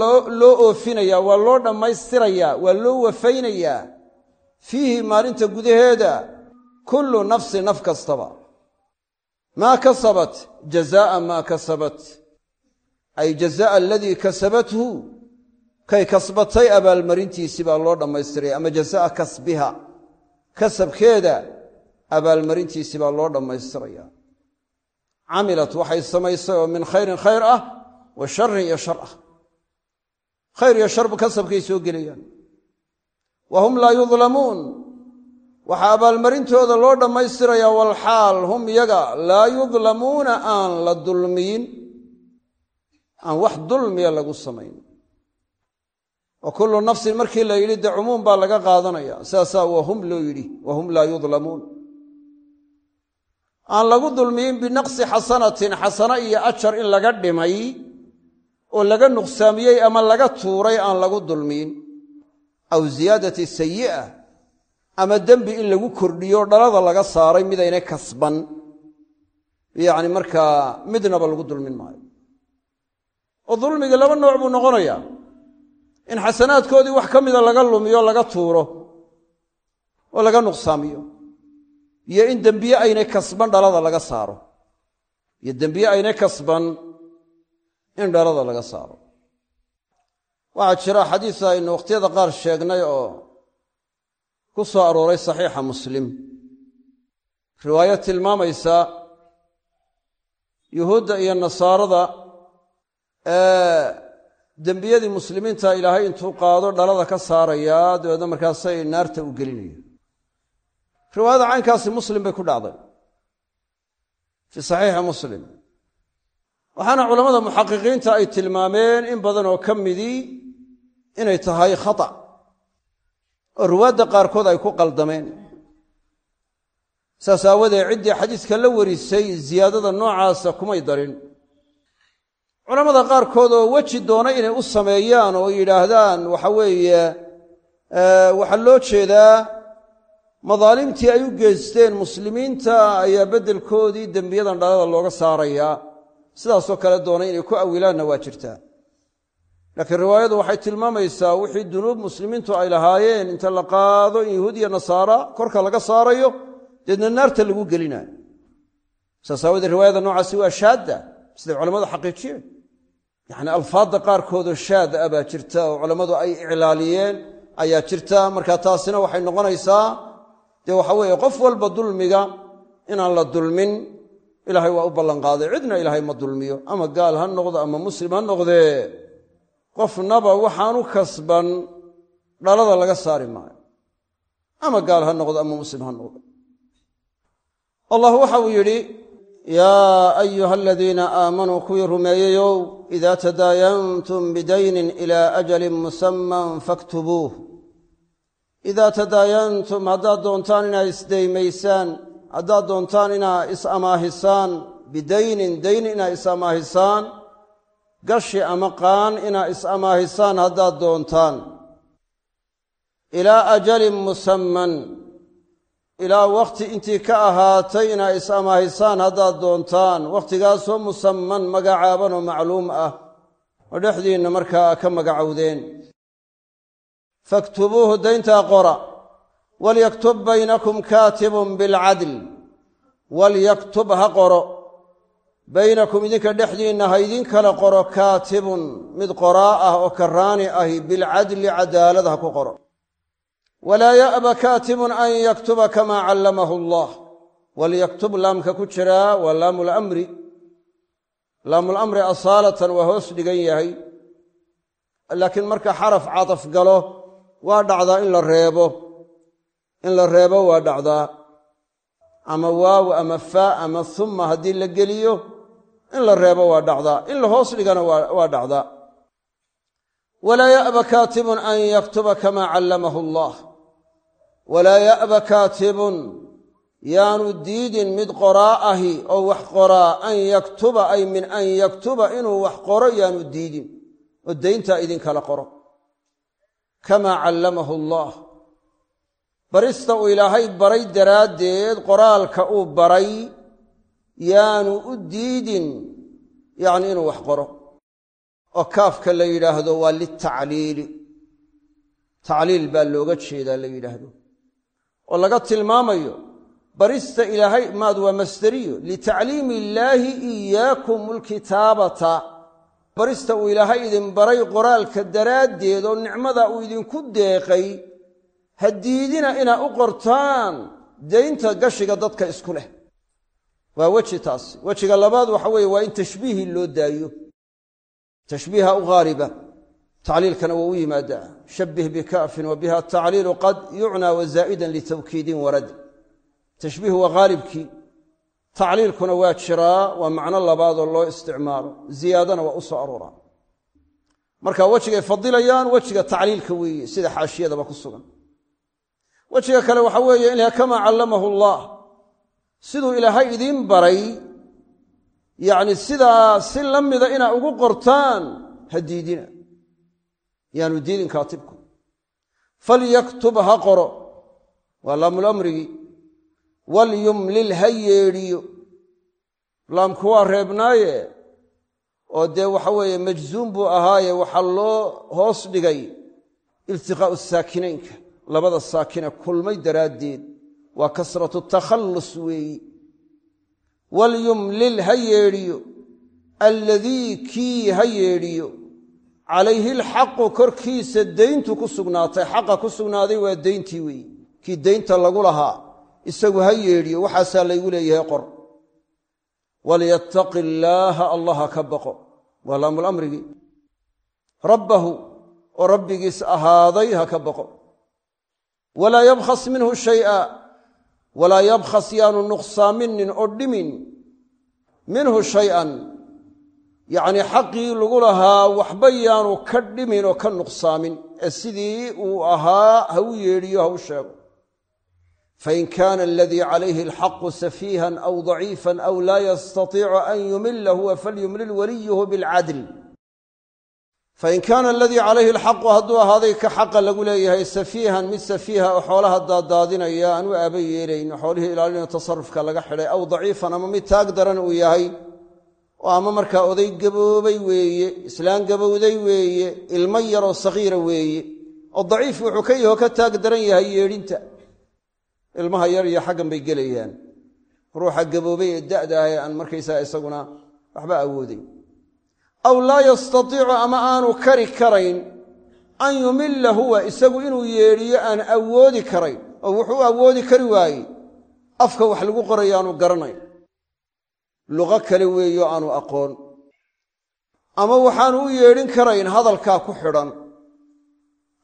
loo oofinayaa waa loo dhammaystirayaa waa loo wafaynayaa fiihi maalinta gudaheeda kullu nafsi naf kastaba maa kasabat jazaa'a maa kasabat. Ay jazaa'a aladii kasabathu kay kasbatay abaalmarintiisii baa loo dhammaystiraya ama jazaa'a kasbiha kasabkeeda abaalmarintiisii baa loo dhammaystiraya camilat waxay samaysay oo min khayrin khayr ah wa sharin iyo shar ah. Khayr iyo sharbu kasabkay soo gelayaan. Wa hum laa yudlamuun waxaa abaalmarintooda loo dhammaystirayaa walxaal hum yaga laa yudlamuuna aan la dulmiyin aan wax dulmiya lagu samayn. Wa kullu nafsin markii la yidhi dee cumuum baa laga qaadanaya. Saasaa wahum loo yidhi wahum laa yudlamuun. Aan lagu dulmiyin binaqsi xasanatin xasano iyo ajar in laga dhimay oo laga nuqsaamiyey ama laga tuuray aan lagu dulmiyin. Aw ziyaadati sayi'a ama dembi in lagu kordhiyo dhalada laga saaray midaynay kasban. Yacni markaa midnaba lagu dulmin maayo. Oo dulmiga laba nooc buu noqonayaa. In xasanaadkoodii wax ka mida laga lumiyo laga tuuro oo laga nuqsaamiyo. Iyo in dembiye aynay kasban dhalada laga saaro. Iyo dembiye aynay kasban in dhalada laga saaro. Waxaa jira xadiis aynu wakhtiyada qaar sheegnay oo ku soo arooray saxiixa muslim. Riwaayo tilmaamaysa yuhuudda iyo nasaarada ee dembiyadii muslimiinta ilaahay intuu qaado dhalada ka saarayaa dabeedna markaasay naarta u gelinaya riwaayada caynkaasi muslim bay ku dhacday fii saxiixi muslim. Waxaana culammada muxaqiqiinta ay tilmaameen in badan oo ka midii inay tahay khata oo ruwaadda qaarkood ay ku qaldameen. Saas aawadeed ciddii xadiiska la warisay ziyaadada noocaasa kumay darin. Culammada qaarkood oo weji doona inay u sameeyaan oo yidhaahdaan waxa weeye waxaa loo jeedaa madaalimtii ay u geysteen muslimiinta ayaa beddelkoodii dembiyadan dhalada looga saarayaa. Sidaasoo kale doona inay ku awilaanna waa jirtaa laakiin riwaayadu waxay tilmaamaysaa wixii dunuub muslimiintu ay lahaayeen inta la qaado in yahuud iyo nasaara korka laga saarayo deedna naarta lagu gelinayo. Saas aawadee riwaayada noocaasi waa shaadda siday culammadu xaqiijiyeen. Yacni alfaadda qaarkoodoo shaad ah baa jirta oo culammadu ay iclaaliyeen ayaa jirta. Marka taasina waxay noqonaysaa dee waxa weeye qof walba dulmiga inaan la dulmin ilaahay waa u ballanqaaday. Cidna ilaahay ma dulmiyo ama gaal ha noqdo ama muslim ha noqdee qofnaba waxaanu kasban dhalada laga saari maayo. Ama gaal ha noqdo ama muslim ha noqdo. Allah waxa uu yidhi yaa ayuha aladiina aamanuu kuwii rumeeyeyow idaa tadaayantum bidaynin ilaa ajalin musamman faktubuuh. Idaa tadaayantum haddaad doontaan inaa isdaymaysaan haddaad doontaan inaa is-amaahisaan bidaynin dayn inaa is-amaahisaan gashi ama qaan inaa is-amaahisaan haddaad doontaan. Ilaa ajalin musamman ilaa wakhti intii ka ahaatay inaa is-amaahisaan haddaad doontaan. Wakhtigaasoo musamman magacaaban oo macluum ah. Oo dhexdiinna markaa ka magacowdeen. Faktubuuhu dayntaa qora. Walyaktub baynakum kaatibun bilcadl walyaktub ha qoro baynakum idinka dhexdiinna ha idin kala qoro kaatibun mid qoraa ah oo karaani ahi bilcadli cadaalad ha ku qoro. Walaa ya'ba kaatibun an yaktuba kamaa callamahu allah. Walyaktub laamka ku jiraa waa laamu lamri laamulamri asaalatan waa hoos dhigan yahay. Laakiin marka xaraf cadaf galo waa dhacdaa in la reebo. In la reebo waa dhacdaa ama waaw ama faa ama humma haddii la geliyo in la reebo waa dhacdaa in la hoos dhigana waa dhacdaa. Walaa ya'ba kaatibun an yaktuba kamaa callamahu allah. Walaa ya'ba kaatibun yaanu diidin mid qoraa ahi oo wax qoraa an yaktuba ay min an yaktuba inuu wax qoro yaanu diidin oo dayntaa idinkala qoro. Kamaa callamahu allah barista uu ilaahay baray daraaddeed qoraalka uu baray yaanu u diidin yacni inuu wax qoro. Oo kaafka la yidhaahdo waa litacliili tacliil baa looga jeedaa la yidhaahdo. Oo laga tilmaamayo barista ilaahay maad waa masderiyo litacliimi illaahi iyaakum alkitaabata barista uu ilaahay idin baray qoraalka daraaddeed oo nicmada uu idinku deeqay ha diidina inaa u qortaan daynta gashiga dadka isku leh. Waa weji taas wejiga labaad waxa weeye waa in tashbiihii loo daayo. Tashbiiha u haaliba tacliilkana waa u yimaadaa. Shabbih bikaafin wa biha tacliilu qad yucnaa wazaa'idan litawkiidin warad tashbiih waa haalibkii tacliilkuna waa jiraa waa macno labaadoo loo isticmaalo. Ziyaadana waa u soo arooraa marka wejigay fadilayaan wejiga tacliilka weeye sida xaashiyadaba ku sugan wejiga kale waxa weeye in kamaa callamahu allah. Siduu ilaahay idiin baray yacni sidaa si la mida inaa ugu qortaan ha diidina. Yaanu diidin kaatibku. Falyaktub ha qoro. Waa laamulamrigii walyumlil ha yeedhiyo. Laamku waa reebnaaye oo dee waxa weeye majzuum buu ahaaye waxaa loo hoos dhigay iltiqaa'u saakinaynka labada saakine kulmay daraaddeed waa kasratu takhallus weeyi walyumlil ha yeedhiyo alladii kii ha yeedhiyo calayhi alxaqu korkiisa dayntu ku sugnaatay xaqa ku sugnaaday waa dayntii weeyi kii daynta lagu lahaa isagu ha yeedhiyo waxaasaa laygu leeyahay qor. Walyattaqi illaaha allah ha ka baqo. Waa laamulamrigii rabbahu oo rabbigiis ahaaday ha ka baqo walaa yabkhas minhu shay'a. Walaa yabkhas yaanu nuqsaaminin oo dhimin. Minhu shay-an. Yacnii xaqii lagu lahaa waxba yaanu ka dhimin oo ka nuqsaamin. Ee sidii uu ahaa ha u yeedhiyo ha u sheego. Fain kaana aladii calayhi alxaqu safiihan aw daciifan aw laa yastatiicu an yumila huwa falyumlil waliyuhu bilcadl fain kaana aladii calayhi alxaqu hadduu ahaaday ka xaqa lagu leeyahay safiihan mid safiiha oo xoolaha daaddaadinaya aan u aaba yeelayn xoolihii ilaalinayo tasarufka laga xidhay aw daciifan ama mid taag daran uu yahay oo ama markaa oday gaboobay weeye islaan gabowday weeye ilmo yaroo sagiira weeye oo daciif wuxuu ka yaho ka taag daran yahay yeedhinta ilmaha iyo xaggan bay gelayaan ruuxa aw laa yastatiicu ama aanu kari karayn. An yumilla huwa isagu inuu yeedhiyo aan awoodi karayn. Oo wuxuu awoodi kari waaye afka wax lagu qorayo aanu garanayn. Luqo kale weeyo aanu aqoon. Ama waxaanu u yeedhin karayn hadalkaa ku xidhan.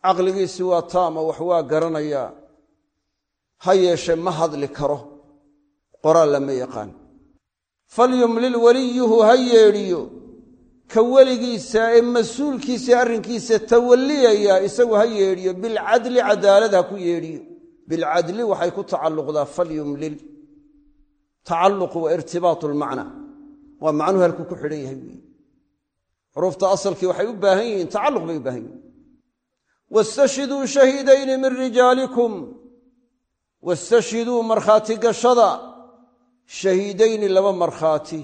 Caqligiisi waa taama wax waa garanayaa ha yeeshe ma hadli karo. Qoraal lama yaqaan. Falyumlil weliyuhu ha yeedhiyo ka weligiisa ee mas'uulkiisa arrinkiisa tawalliyaya isagu ha yeedhiyo bilcadli cadaalad ha ku yeedhiyo. Bilcadli waxay ku tacalluqdaa falyumlil tacalluqu waa irtibaatu lmacna waa macnuhu halkuu ku xidhan yahay weeye. Xuruufta asalkii waxay u baahan yihiin tacalluq bay u baahan yihiin. Wastashhiduu shahiidayni min rijaalikum. Wastashhiduu markhaati gashada. Shahiidayni laba markhaati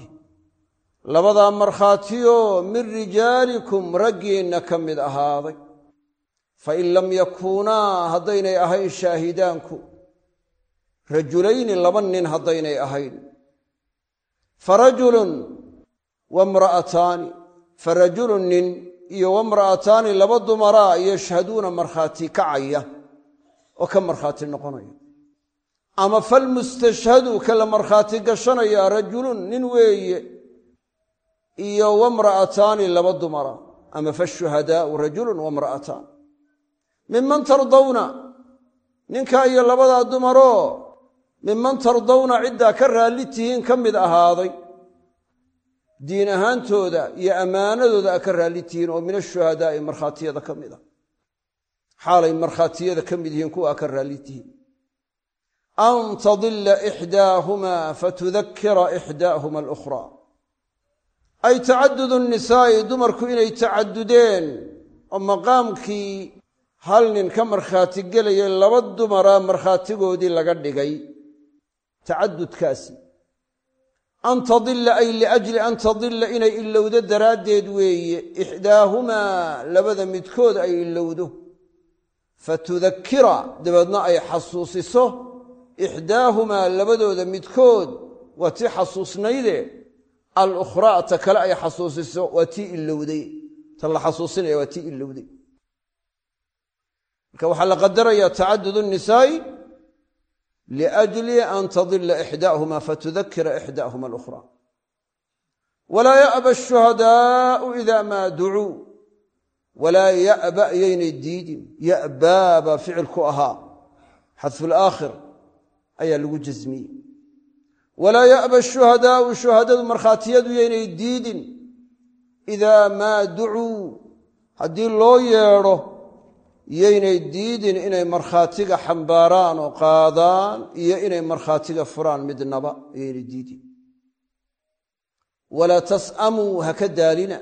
labadaa markhaatiyoo min rijaalikum raggiinna ka mid ahaaday. Fain lam yakuunaa haddaynay ahayn shaahidaanku. Rajulayni laba nin haddaynay ahayn. Farajulun wamra'ataani farajulun nin iyo wamra'ataani laba dumaraa yashhaduuna markhaati kacaya oo ka markhaati noqonaya. Ama falmustashhadu ka la markhaati gashanaya rajulun nin weeye iyo wamra'ataani laba dumara. Ama fashuhadaau rajulun wamra'ataan minman tardawna? Ninkaa iyo labadaa dumaroo minman tardawna? Ciddaa ka raalli tihiin ka mid ahaaday. Diin ahaantooda iyo ammaanadooda a ka raalli tihiin oo min ashuhadaa'i markhaatiyada ka mid a. Xaalay markhaatiyada ka mid yihiin kuwa a ka raalli tihiin an tadilla ixdaahumaa fatudakira ixdaahuma alukhraa ay tacadudu nisaa'i dumarku inay tacadudeen oo maqaamkii hal nin ka markhaati gelayay laba dumara markhaatigoodii laga dhigay tacadudkaasi. An tadilla ay liajli an tadilla inay ilowdo daraaddeed weeye ixdaahumaa labada midkood ay ilowdo fatudakira dabeedna ay xasuusiso ixdaahumaa labadooda midkood waa tii xasuusnayde alukhraa ta kale ay xasuusiso waa tii ilowday ta la xasuusinaya waa tii ilowday marka waxaa la qadaraya tacadud nisaa'i liajli an tadila ixdaahuma fatudakira ixdaahuma alukhra. Walaa ya'ba ashuhadaau ida maa ducuu. Walaa ya'ba yaynay diidin. Ya'baa baa ficilku ahaa. Xadfu laakhir ayaa lagu jasmiyey walaa ya'ba ashuhadaau shuhadadu markhaatiyadu yaynay diidin idaa maa ducuu haddii loo yeedho yaynay diidin inay markhaatiga xambaaraan oo qaadaan iyo inay markhaatiga furaan midnaba yaynay diidin walaa tas'amuu ha ka daalina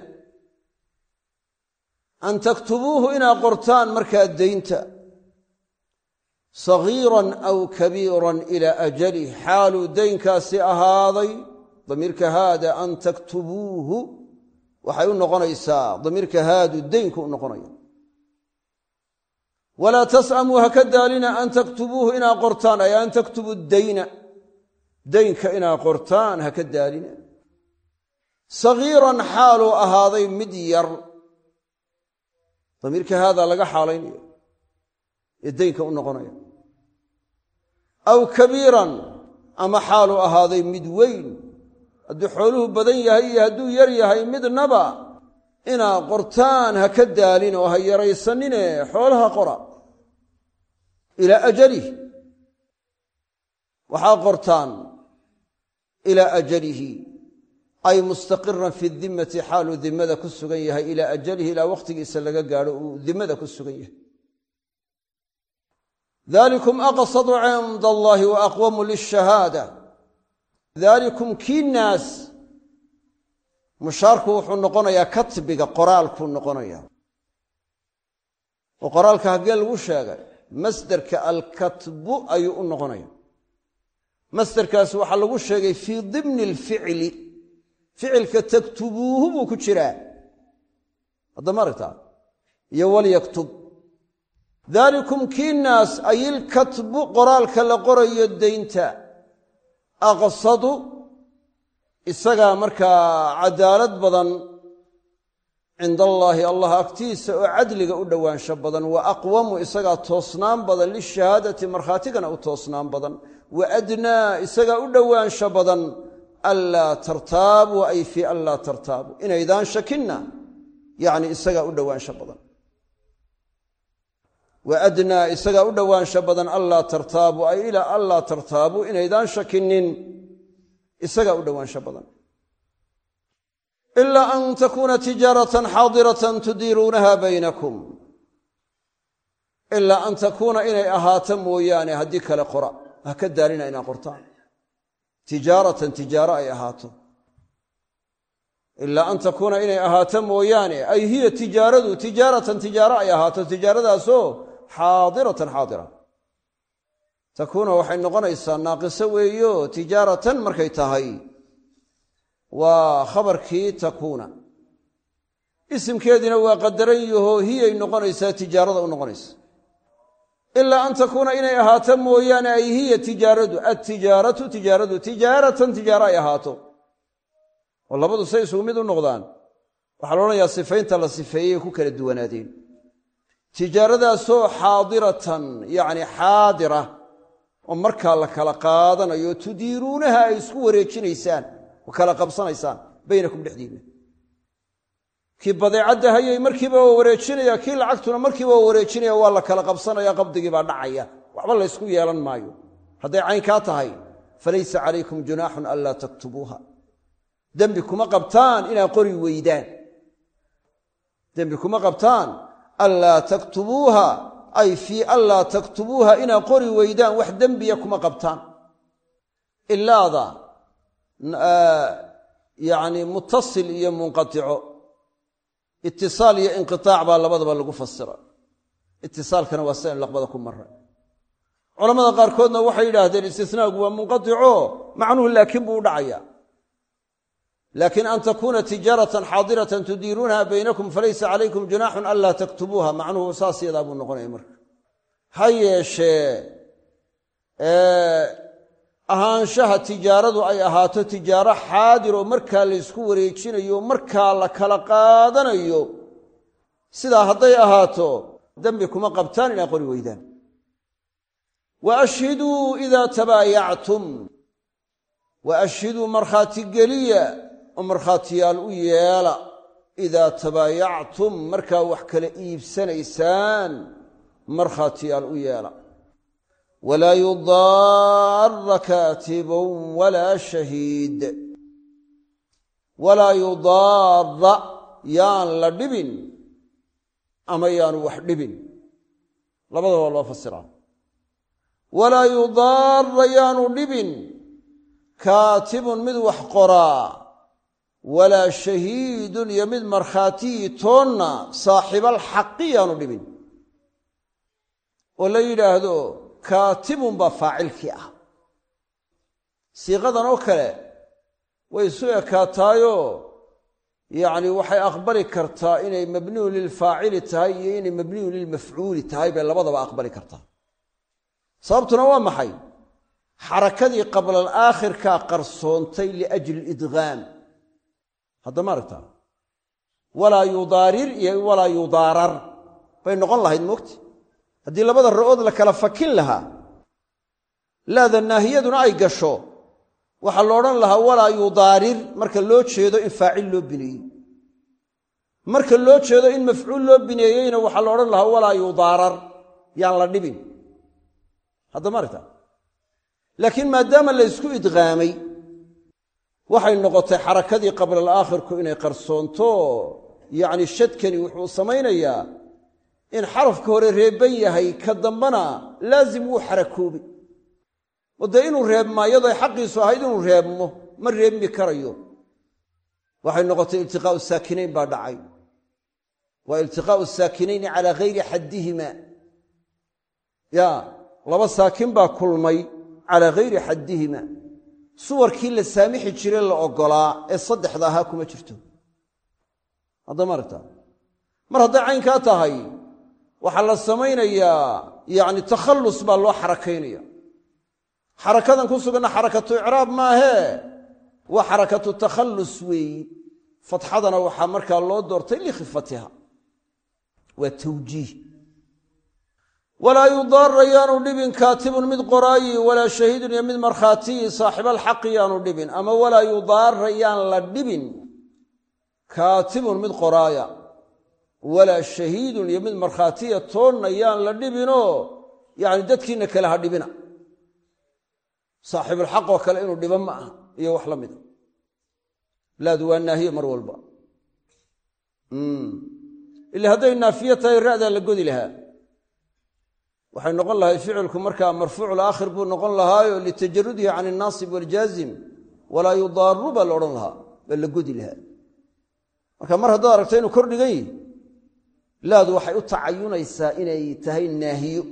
an taktubuuhu inaa qortaan markaa daynta sagiiran aw kabiiran ilaa ajalih xaaluu daynkaasi ahaaday damiirka haada an taktubuuhu waxay u noqonaysaa damiirka haadu daynku u noqonaya walaa tas'amuu ha ka daalina an taktubuuhu inaa qortaan ay an taktubu dayna daynka inaa qortaan ha ka daalina sagiiran xaaluu ahaaday mid yar damiirka haadaa laga xaalaynaya aw kabiiran ama xaaluu ahaaday mid weyn. Hadduu xooluhu badan yahay iyo hadduu yar yahay midnaba inaa qortaan ha ka daalin oo ha yaraysanine xoolaha qora. Ilaa ajalih waxaa qortaan ilaa ajalihi. Ay mustaqiran fi dimmati xaaluu dimmada ku sugan yahay ilaa ajalihi ilaa wakhtigiisa laga gaadho uu dimmada ku sugan yahay dalikum aqsadu cinda allahi wa aqwamu lishahaada. Daalikum kii naas mushaarku wuxuu noqonayaa katbiga qoraalkuu noqonayaa. Oo qoraalka haggee lagu sheegay masderka alkatbu ayuu u noqonaya masderkaasi waxaa lagu sheegay fii dimni alficli ficilka taktubuuhu buu ku jiraa. Haddama aragtaa? Iyo walyaktub daalikum kiinaas ayilkatbu qoraalka la qorayo daynta. Aqsadu isagaa markaa cadaalad badan cinda allaahi allah agtiisa oo cadliga u dhowaansho badan wa aqwamu isagaa toosnaan badan lishahaadati markhaatigana u toosnaan badan wa adnaa isagaa u dhowaansho badan anlaa tartaabu ay fii anlaa tartaabu. Inaydaan shakinna yacni isagaa u dhowaansho badan wa adnaa isagaa u dhowaansho badan anlaa tartaabu ay ilaa anlaa tartaabu inaydaan shakinin. Isagaa u dhowaansho badan. Ilaa an takuuna tijaaratan xaadiratan tudiiruunaha baynakum. Ilaa an takuuna inay ahaato mooyaane haddii kale qora. Ha ka daalina inaa qortaan. Tijaaratan tijaaro ay ahaato. Ilaa an takuuna inay ahaato mooyaane ay hiya tijaaradu tijaaratan tijaaro ay ahaato. Tijaaradaasoo xaadiratan xaadira. Takuuna waxay noqonaysaa naaqiso weeyo tijaaratan markay tahay. Waa khabarkii takuuna. Isimkeediina waa qadaran yaho hiyay noqonaysaa tijaarada u noqonaysa. Ilaa an takuuna inay ahaato mooyaane ay hiya tijaaradu adtijaaratu tijaaradu tijaaratan tijaaro ay ahaato. Oo labadu say isugu mid u noqdaan. Waxaa la odhanayaa sifaynta la sifeeyey ku kala duwanaadeen tijaaradaasoo xaadiratan yacni xaadira oo markaa la kala qaadanayo tudiiruunaha ay isku wareejinaysaan oo kala qabsanaysaan baynakum dhexdiinna. Kii badeecadda hayay markiiba waa wareejinaya kii lacagtuna markiiba waa wareejinaya waa la kala qabsanaya qabdigii baa dhacaya. Waxba laysku yeelan maayo. Hadday caynkaa tahay falaysa calaykum junaaxun anlaa taktubuuha. Dembi kuma qabtaan inaad qori weydaan. Dembi kuma qabtaan anlaa taktubuuha ay fii anlaa taktubuuha inaad qori weydaan wax dembiya kuma qabtaan. Ilaada yacni mutasil iyo munqatico. Itisaal iyo inqitaac baa labadaba lagu fasira itisaalkana waa sidan laqbada ku maray culamada qaarkoodna waxay yidhaahdeen istisnaagu waa munqatico macnuhu laakiin buu u laakiin an takuuna tijaaratan xaadiratan tudiiruunaha baynakum falaysa calaykum junaaxun anlaa taktubuuha macnuhu saas yadaa buu noqonaya marka ha yeeshee ahaanshaha tijaaradu ay ahaato tijaaro xaadir oo markaa laysku wareejinayo markaa la kala qaadanayo sidaa hadday ahaato dembi kuma qabtaan inaa qori weydaan wa ashhiduu idaa tabaayactum wa ashhiduu markhaati geliya oo markhaatiyaal u yeela idaa tabaayactum markaa wax kala iibsanaysaan markhaatiyaal u yeela. Walaa yudaara kaatibun walaa shahiid. Walaa yudaara yaan la dhibin ama yaanu wax dhibin. Labadaba loo fasiraa walaa yudaara yaanu dhibin. Kaatibun mid wax qoraa walaa shahiidun iyo mid markhaatiyii toonna saaxibalxaqi yaanu dhibin. Oo la yidhaahdo kaatibun baa faacilkii ah. Siiqadan oo kale way isu ekaataayoo yacni waxay aqbali kartaa inay mabniyun lilfaacili tahay iyo inay mabniyun lilmafcuuli tahay bay labadaba aqbali kartaa. Sababtuna waa maxay? Xarakadii qablal qarsoontay liajli lidgaam haddama aragtaa walaa yudaarir iyo walaa yudaarar. Bay noqon lahayd moogti. Haddii labada ra'ood la kala fakin lahaa laada naahiyaduna ay gasho waxaa la odhan lahaa walaa yudaarir marka loo jeedo in faacil loo bineeyey. Marka loo jeedo in mafcuul loo bineeyeyna waxaa la odhan lahaa walaa yudaarar. Yaan la dhibin. Haddama aragtaa laakiin maadaama la ysku idqaamay waxay noqotay xarakadii qablal aakhirku inay qarsoonto. Yacni shadkani wuxuu samaynayaa in xarafka hore reebban yahay ka dambana laasim wuu xarakoobay oo dee inuu reebmaa xaqiisu ahayd inuu reebmo ma reebmi karayo. Waxay noqotay iltiqaa'u saakinayn baa dhacay. Waa iltiqaa'u saakinayni calaa hayri xaddihima. Ya laba saakin baa kulmay calaa hayri xaddihima suwarkii la saamixi jire la oggolaa ee saddexda ahaa kuma jirto. Hadda ma aragtaa? Mar hadday caynkaa tahay waxaa la samaynayaa yacni takhallus baa loo xarakaynaya xarakadan ku suganna xarakatu icraab maahee waa xarakatu takhallus weeyi fatxadana waxaa markaa loo doortay likhifatiha. Waa tawjiih walaa yudaara yaanu dhibin kaatibun mid qoraayi walaa shahiidun iyo mid markhaatiyi saaxibalxaqi yaanu dhibin ama walaa yudaara yaan la dhibin kaatibun mid qoraaya walaa shahiidun iyo mid markhaatiya toonna yaan la dhibinoo yacni dadkiinna kale ha dhibina. Saaxibulxaq oo kale inuu dhibo ma aha iyo wax la mida. Laadu waa naahiye mar walba. Ila hadday naafiye tahay waxay noqon lahay ficilku markaa marfuucul aakhir buu noqon lahaayo litajarudihi can alnaasib waljaazim walaa yudaaru baa la odhan lahaa baa la godi lahaa. Marka mar haddaad aragto inuu kor dhigan yihi laadu waxay u tacayunaysaa inay tahay naahiyo.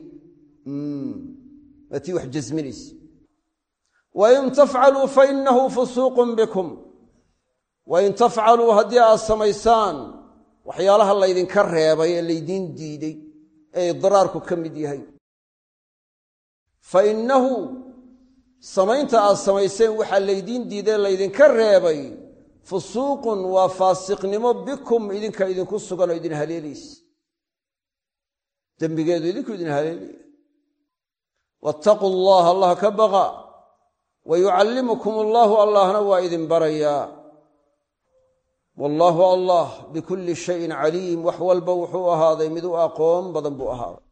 Waa tii wax jasminaysa. Wain tafcaluu fainahu fusuuqun bikum. Wain tafcaluu haddii aad samaysaan waxyaalaha laydinka reebay ee laydiin diiday ee idraarku ka mid yahay. Fa innahu samaynta aad samayseen waxaa laydiin diiday laydinka reebay fusuuqun waa faasiqnimo bikum idinka idinku sugan oo idin haleelaysa dembigeedu idinku idin haleelaya wattaquu allaha allah ka baqa. Wa yucallimukum allaahu allahna waa idin barayaa wallaahu allah bikulli shayin caliim wax walba wuxuu ahaaday mid u aqoon badan buu ahaaday.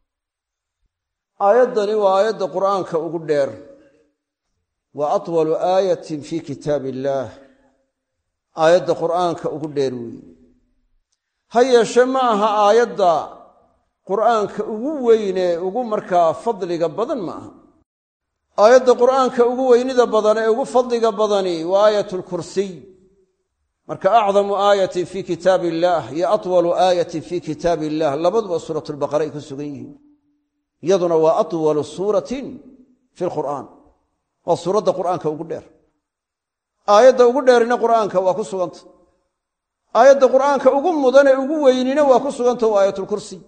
Aayaddani waa aayadda qur'aanka ugu dheer. Wa atwalu aayatin fii kitaab illaah aayadda qur'aanka ugu dheer weeye ha yeeshe ma aha aayadda qur'aanka ugu weynee ugu markaa fadliga badan ma aha. Aayadda qur'aanka ugu weynida badan ee ugu fadliga badani waa aayat lkursiy marka acdamu aayatin fii kitaab illaah iyo atwalu aayatin fii kitaab illah labaduba suuratulbaqara ay ku sugan yihiin. Iyaduna waa atwalu suuratin fi lqur'aan. Waa suuradda qur'aanka ugu dheer. Aayadda ugu dheerina qur'aanka waa ku suganta. Aayadda qur'aanka ugu mudane ugu weynina waa ku suganta waa aayatulkursiy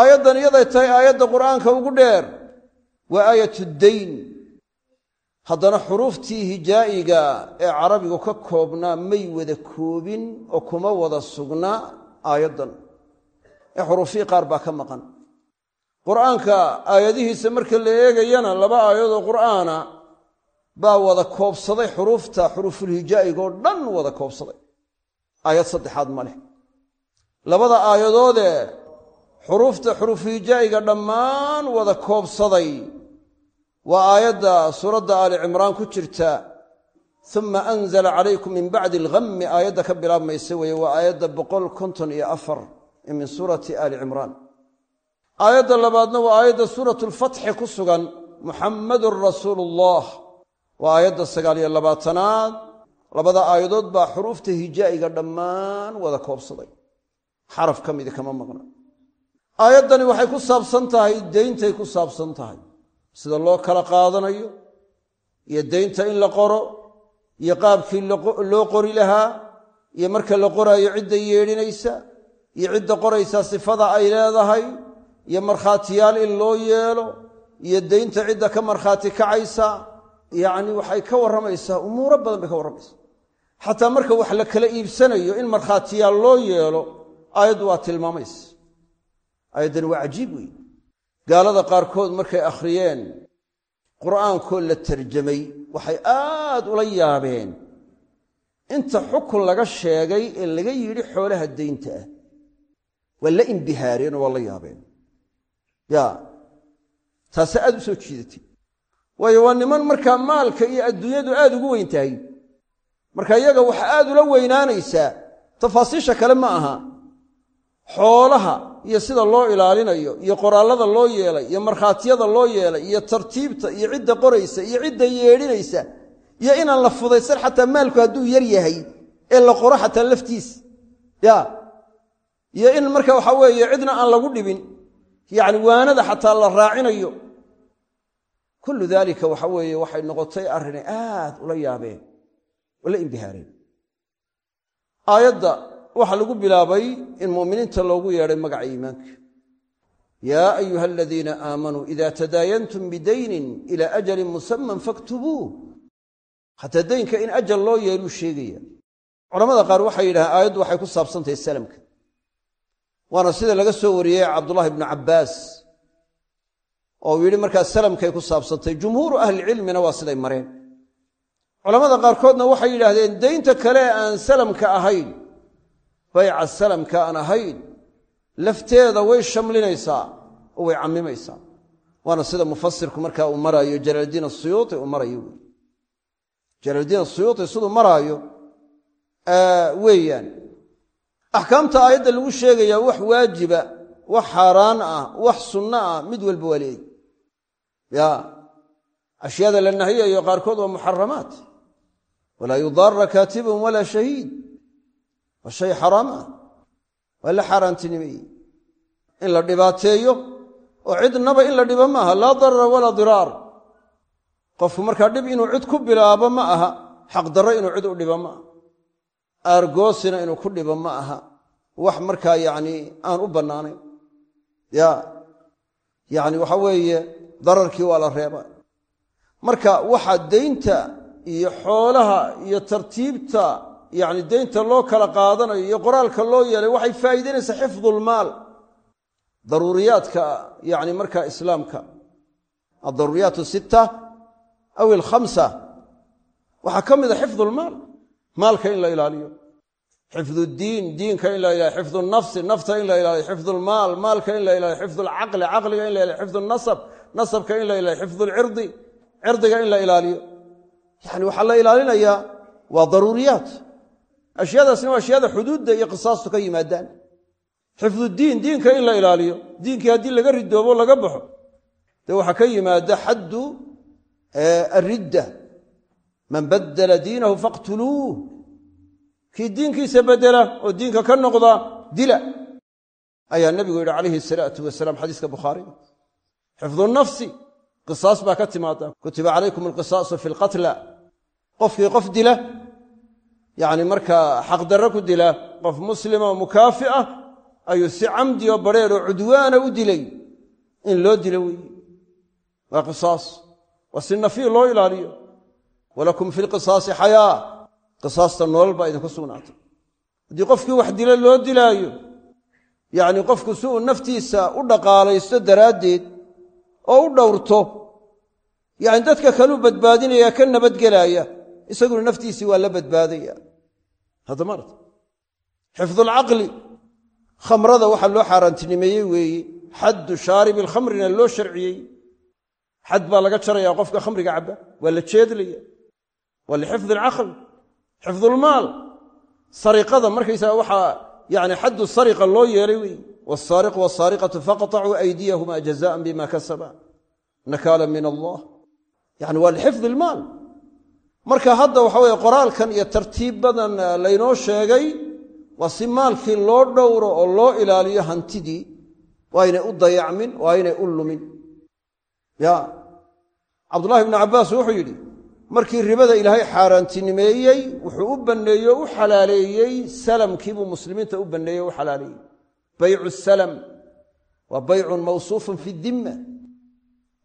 aayaddan iyaday tahay aayadda qur'aanka ugu dheer waa aayat dayn haddana xuruuftii hijaa'iga ee carabigu ka koobnaa may wada koobin oo kuma wada sugnaa aayaddan. Ee xuruufihii qaar baa ka maqan. Qur'aanka aayadihiisa marka la eegayana laba aayadoo qur'aana baa wada koobsaday xuruufta xuruufulhijaa'iga oo dhan wada koobsaday. Aayad saddexaad ma leh. Labada aayadoodee xuruufta xuruufulhijaa'iga dhammaan wada koobsaday waa aayadda suuradda aali cimraan ku jirta uma anzala calaykum min bacdi alghammi. Aayadda ka bilaabmaysa weeye waa aayadda boqol konton iyo afar min suurati aali cimraan. Aayadda labaadna waa aayadda suuratulfatxi ku sugan muxammadun rasuulu ullah waa aayadda sagaaliyo labaatanaad. Labada aayadood baa xuruufta hijaa'iga dhammaan wada koobsaday. Xaraf ka midi kama maqna. Aayaddani waxay ku saabsan tahay deyntay ku saabsan tahay sida loo kala qaadanayo iyo deynta in la qoro iyo qaabkii loo qori lahaa iyo marka la qoraayo cidda yeedhinaysa iyo cidda qoraysaa sifada ay leedahay iyo markhaatiyaal in loo yeelo iyo deynta cidda ka markhaati kacaysa yacni waxay ka warramaysaa umuuro badan bay ka warramaysaa. Xataa marka wax la kala iibsanayo in markhaatiyaal loo yeelo aayaddu waa tilmaamaysa. Aayaddani waa cajiib weeye gaalada qaarkood markay akhriyeen qur'aankoo la tarjamay waxay aad ula yaabeen. Inta xukun laga sheegay ee laga yidhi xoolaha deynta ah waa la imbihaareen oo waa la yaabeen. Ya taase aad u soo jiidatay. Waayo waa niman markaa maalka iyo adduunyadu aad ugu weyn tahay. Marka iyaga waxa aad ula weynaanaysaa tafaasiisha kale ma aha. Xoolaha iyo sida loo ilaalinayo iyo qoraallada loo yeelay iyo markhaatiyada loo yeelay iyo tartiibta iyo cidda qoraysa iyo cidda yeedhinaysa iyo inaan la fudaysan xataa maalku hadduu yar yahay ee la qoro xataa laftiisa ya. Iyo in marka waxa weeye cidna aan lagu dhibin yacni waanada xataa la raacinayo. Kullu daalika waxa weeye waxay noqotay arrinay aad ula yaabeen oo la imbihaareen waxaa lagu bilaabay in mu'miniinta loogu yeedhay magaca iimaanka. Yaa ayuha aladiina aamanuu ida tadaayantum bidaynin ila ajalin musaman faktubuuh hataa daynka in ajal loo yeeluu sheegaya. Culamada qaar waxay yidhahdeen aayaddu waxay ku saabsantahay salamka. Waana sida laga soo wariyey cabdullahi bnu cabbaas oo yidhi markaa salamkay ku saabsantay jumhuuru ahlicilmina waa siday mareen. Culamada qaarkoodna waxay yidhaahdeen daynta kale aan salamka ahayn bayca salamka aan ahayn lafteeda way shamlinaysaa oo way cammimaysaa. Waana sida mufasirku markaa uu maraayo jalaaldiin asuyuuti uu marayo wey jalaaldiin asuyuuti siduu maraayo weeyaan axkaamta aayadda lagu sheegayaa wax waajiba wax xaaraan ah wax sunno ah mid walba waa leeyi ya ashyaada la nahiyayo qaarkood waa muxaramaat. Walaa yudaara kaatibun walaa shahiid waa shay xaraam ah. Waa la xaaraantinimeeye in la dhibaateeyo oo cidnaba in la dhibo maaha laa darara walaa diraar. Qofku markaa dhib inuu cid ku bilaabo ma aha. Xaqdarro inuu cid u dhibo ma aha. Aargoosina inuu ku dhibo ma aha. Wax markaa yacni aan u bannaanayn. Ya yacni waxa weeye dararkii waa la reeba marka waxa deynta iyo xoolaha iyo tartiibta yacni deynta loo kala qaadanayo iyo qoraalka loo yeelay waxay faa'iidaynaysaa xifdulmaal daruuriyaadka yacni markaa islaamka addaruuriyaat sitta aw alkhamsa waxaa ka mida xifdulmaal maalka in la ilaaliyo. Xifduddiin diinka in la ilaaliyo xifdunafsi nafta in la ilaaliyo xifdulmaal maalka in la ilaaliyo xifdulcaqli caqliga in la ilaaliyo xifdunasab nasabka in la ilaaliyo xifdulcirdi cirdiga in la ilaaliyo. Yani waxaa la ilaalinayaa waa daruuriyaat ashyaadaasna waa ashyaada xuduudda iyo qisaastu ka yimaadaan. Xifduddiin diinka in la ilaaliyo diinkii haddii laga ridoobo laga baxo dee waxaa ka yimaada xaddu aridda man baddala diinahu faqtuluuh. Kii diinkiisa bedela oo diinka ka noqda dila. Ayaa nebigu yidhi calayhi salaatu wasalaam xadiiska bukhaariga xifdu nafsi qisaas baa ka timaada kutiba calaykum alqisaasu fi lqatla qofkii qof dila yacni markaa xaqdarre ku dila qof muslima oo mukaafi ah ayuu si camdi oo badrheer oo cudwaana u dilay. In loo dilo weeye. Waa qisaas. Waa si nafiy loo ilaaliyo. Walakum fi lqisaasi xayaa. Qisaasta nolol baa idinku sugnaatay. Haddii qofkii wax dila loo dilaayo yacni qofku si uu naftiisa u dhaqaalaysto daraaddeed oo u dhowrto yacni dadka kaleu badbaadinaya ka nabadgelaya isaguna naftiisii waa la badbaadaya. Haddamaart xifdulcaqli khamrada waxaa loo xaaraantinimeeyey weeye xaddu shaaribi alkhamrina loo sharciyey. Xad baa laga jaraya qofka khamriga cabba. Waa la jeedlaya waa lixifdi xifdulmaal sariqada markaysaga waxaa yani xaddu sariqa loo yeelay wey wasaariqu wasaariqatu faqطacuu aydiyahuma jazaan bima kasaba. Nakaala min allah. Yani waa lixifdi ilmaal marka hadda waxa weye qoraalkan iyo tartiibbadan laynoo sheegay waa si maalkii loo dhowro oo loo ilaaliyo hantidii waa aynay u dayacmin oo aynay u lumin. Ya cabdullahi ibnu cabbaas wuxuu yidhi markii ribada ilaahay xaaraantinimeeyey wuxuu u banneeyey oo u xalaaleeyey salamkiibuu muslimiinta u banneeyey o u xalaaleeyey. Baycu salam waa baycun mawsuufun fi dimma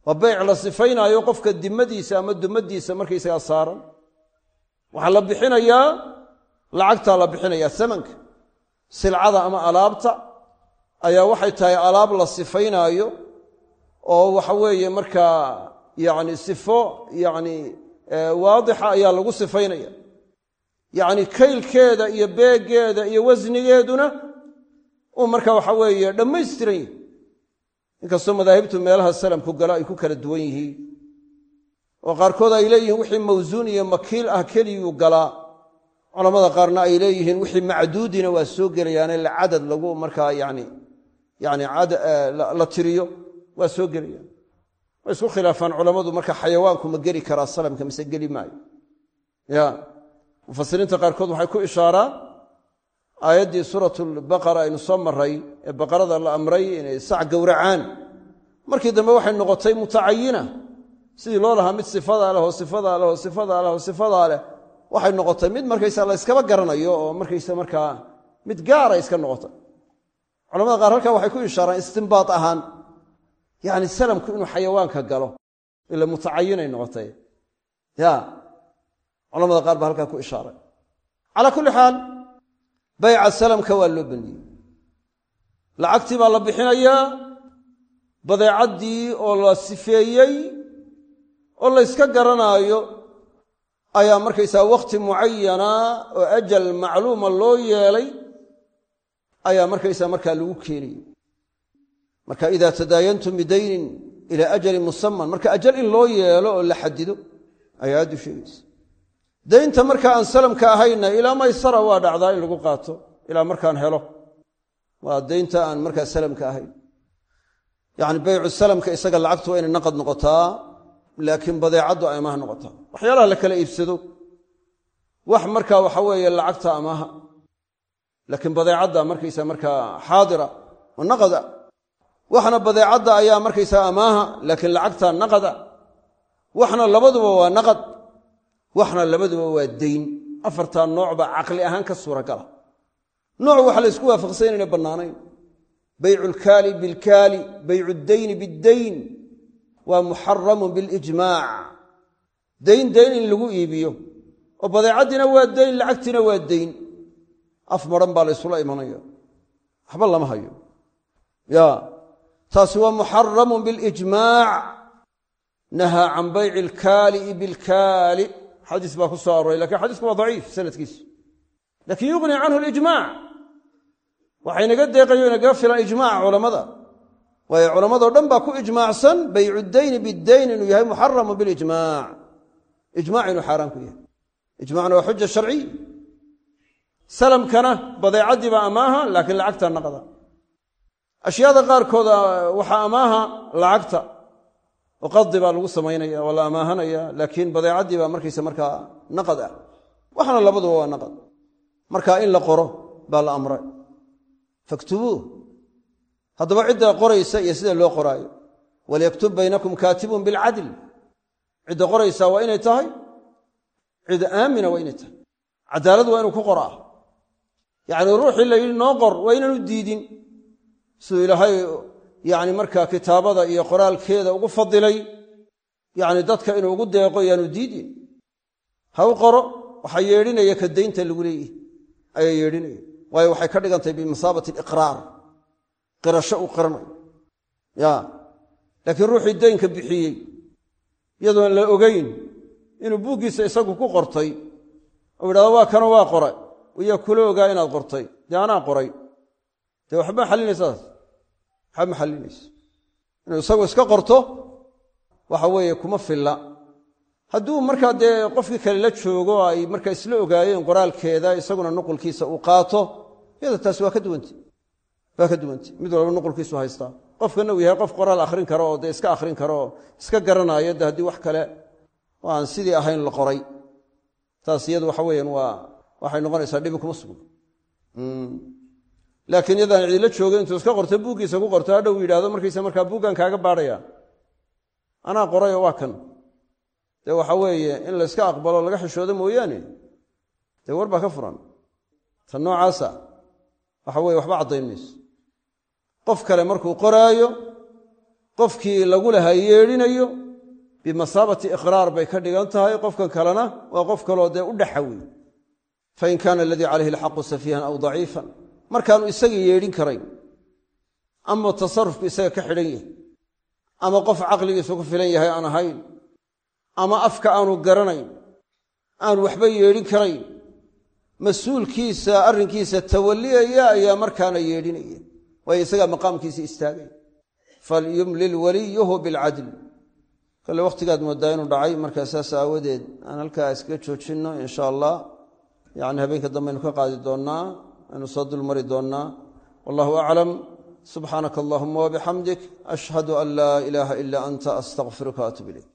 waa bayc la sifaynaayo qofka dimmadiisa ama dumadiisa markaysagaa saaran. Waxaa la bixinayaa lacagtaa la bixinayaa samanka. Silcada ama alaabta ayaa waxay tahay alaab la sifaynaayo oo waxa weeye markaa yacni sifo yacni waadixa ayaa lagu sifaynaya. Yacni kaylkeeda iyo beeggeeda iyo wasnigeeduna uu marka waxa weeye dhammaystiran yahi inkastoo madaahibtu meelaha salamku galo ay ku kala duwan yihiin oo qaarkood ay leeyihiin wixii mawsuun iyo makiil ah keliyuu galaa culamada qaarna ay leeyihiin wixii macduudina waa soo gelayaane la cadad lagu markaa yani yani la tiriyo waa soo gelayaan way isku khilaafaan culammadu marka xayawaanku ma geli karaa salamka mise geli maayo. Ya mufasiriinta qaarkood waxay ku ishaaraan aayaddii suuratulbaqara aynu soo maray ee baqarada la amray inay sac gowracaan. Markii dambe waxay noqotay mutacayina. Sidii loo lahaa mid sifadaa leh oo sifadaa leh oo sifadaa leh oo sifadaa leh waxay noqotay mid markaysa la yskaba garanayo oo markaysa markaa mid gaara iska noqotay. Culamada qaar halkaa waxay ku ishaaraan istimbaad ahaan yacni salamku inuu xayawaanka galo ila mutacayinay noqotay. Ya culamada qaar baa halkaa ku ishaaray calaa kulli xaal bayca salamka waa loo baniyey lacagtii baa la bixinayaa badeecaddii oo la sifeeyey oo la yska garanaayo ayaa markaysaa wakhti mucayana oo ajal macluuma loo yeelay ayaa markaysaa markaa lagu keenayay marka idaa tadaayantum bidaynin ilaa ajalin musaman marka ajal in loo yeelo oo la xadido ayaa aaddu sheegaysa daynta marka aan salamka ahayna ilaa maysara waa dhacdaa in lagu qaato ilaa markaan helo. Waa daynta aan markaa salamka ahayn. Yacni baycu salamka isaga lacagtu waa inay naqad noqotaa laakiin badeecaddu amaah noqotaa. Waxyaalaha la kala iibsado. Wax markaa waxa weeye lacagta amaaha laakiin badeecadda markaysa markaa xaadira oo naqada. Waxna badeecadda ayaa markaysaa amaaha laakiin lacagta naqada. Waxna labaduba waa naqad waxna labaduba waa dayn afartaa noocba caqli ahaan ka suuragala. Nooc waxa la ysku waafaqsan inayna bannaanayn. Baycu lkaali bilkaali baycu dayni biddayn waa muxaramun bilijmaac dayn dayn in lagu iibiyo oo badeecaddiina waa dayn lacagtiina waa dayn af maran baa la ysula imanaya. Waxba lama hayo. Ya taasi waa muxaramun bilijmaac nahaa can bayci alkaali'i bilkaali xadiis baa ku soo aroray laakiin xadiisku waa daciif sanadkiisu laakiin yuqni canhu alijmac waxay naga deeqayo nagaga filan ijmaca culammada waayo culammadao dhan baa ku ijmaacsan baycu dayni biddayn inuu yahay muxaramun bilijmac ijmac inuu xaaraan ku yahay. Ijmacna waa xuja sharciy salamkana badeecaddii baa amaaha laakiin lacagta naqda ashyaada qaarkooda waxaa amaaha lacagta qadi baa lagu samaynaya waa la amaahanaya laakiin badeecaddii baa markaysa markaa naqad ah. Waxna labaduba waa naqad. Marka in la qoro baa la amray. Faktubuuh haddaba cidda qoraysa iyo sida loo qoraayo. Walyaktub baynakum kaatibun bilcadl cidda qoraysaa waa inay tahay cid aamina waa inay tahay. Cadaalad waa inuu ku qoraa. Yacni ruuxii la yidhi noo qor waa inaanu diidin. Siduu ilaahay yacni markaa kitaabada iyo qoraalkeeda ugu fadilay. Yacni dadka inuu ugu deeqo yaanu diidin. Ha u qoro waxaa yeedhinaya ka daynta lagu leeyihi ayaa yeedhinaya waayo waxay ka dhigantahay bimasaabati aliqraar qirasho uu qiranayo ya. Laakiin ruuxii daynka bixiyey iyadoon la ogayn inuu buuggiisa isagu ku qortay ou yidhahdo waa kano waa qora iyaa kula ogaa inaad qortay. Dee anaa qoray. Dee waxba xallinaysaas waxba ma xallinayso inuu isagu iska qorto waxa weeye kuma filla. Hadduu markaa dee qofkii kale la joogo ay markaa isla ogaayeen qoraalkeeda isaguna nuqulkiisa uu qaato iyada taasi waa ka duwanta waa ka duwanta mid walba nuqulkiisu haystaa. Qofkana uu yahay qof qoraal akhrin karo oo dee iska akhrin karo oo iska garanaayo de haddii wax kale oo aan sidii ahayn la qoray. Taas iyadu waxa weeyaan waa waxay noqonaysaa dhibi kuma sugno laakiin iyadaan cidila joogin intuu iska qorto buuggiisa ku qorto hadhow yidhahdo markaysa markaa buuggan kaaga baadhaya. Anaa qorayoo waa kan. Dee waxa weeye in la yska aqbalo laga xishoodo mooyaane. Dee war baa ka furan. Tan noocaasa waxa weye waxba caddayn mayso qof kale markuu qoraayo qofkii lagu lahaa yeedhinayo bimasaabati iqraar bay ka dhigan tahay. Qofkan kalena waa qof kaloo dee u dhaxa wey fain kaana aladii calayhi alxaqu safiihan aw daciifan markaanu isaga yeedhin karayn ama tasarufku isaga ka xidhan yahay ama qof caqligiisu ku filan yahay aan ahayn ama afka aanu garanayn aanu waxba yeedhin karayn mas'uulkiisa arrinkiisa tawalliyaya ayaa markaana yeedhinaya waayo isagaa maqaamkiisa istaagay. Falyumlil waliyuhu bilcadl. Kale wakhtigaad moodaa inuu dhacay markaa saas aawadeed aan halkaa iskaga joojinno insha allah. Yacni habeenka dambeaynu ka qaadi doonnaa aynu soo dulmari doonnaa wallahu aclam subxaanaka allahuma wabixamdik ashhadu an laa ilaaha ila anta astaqfiruka atub ilayk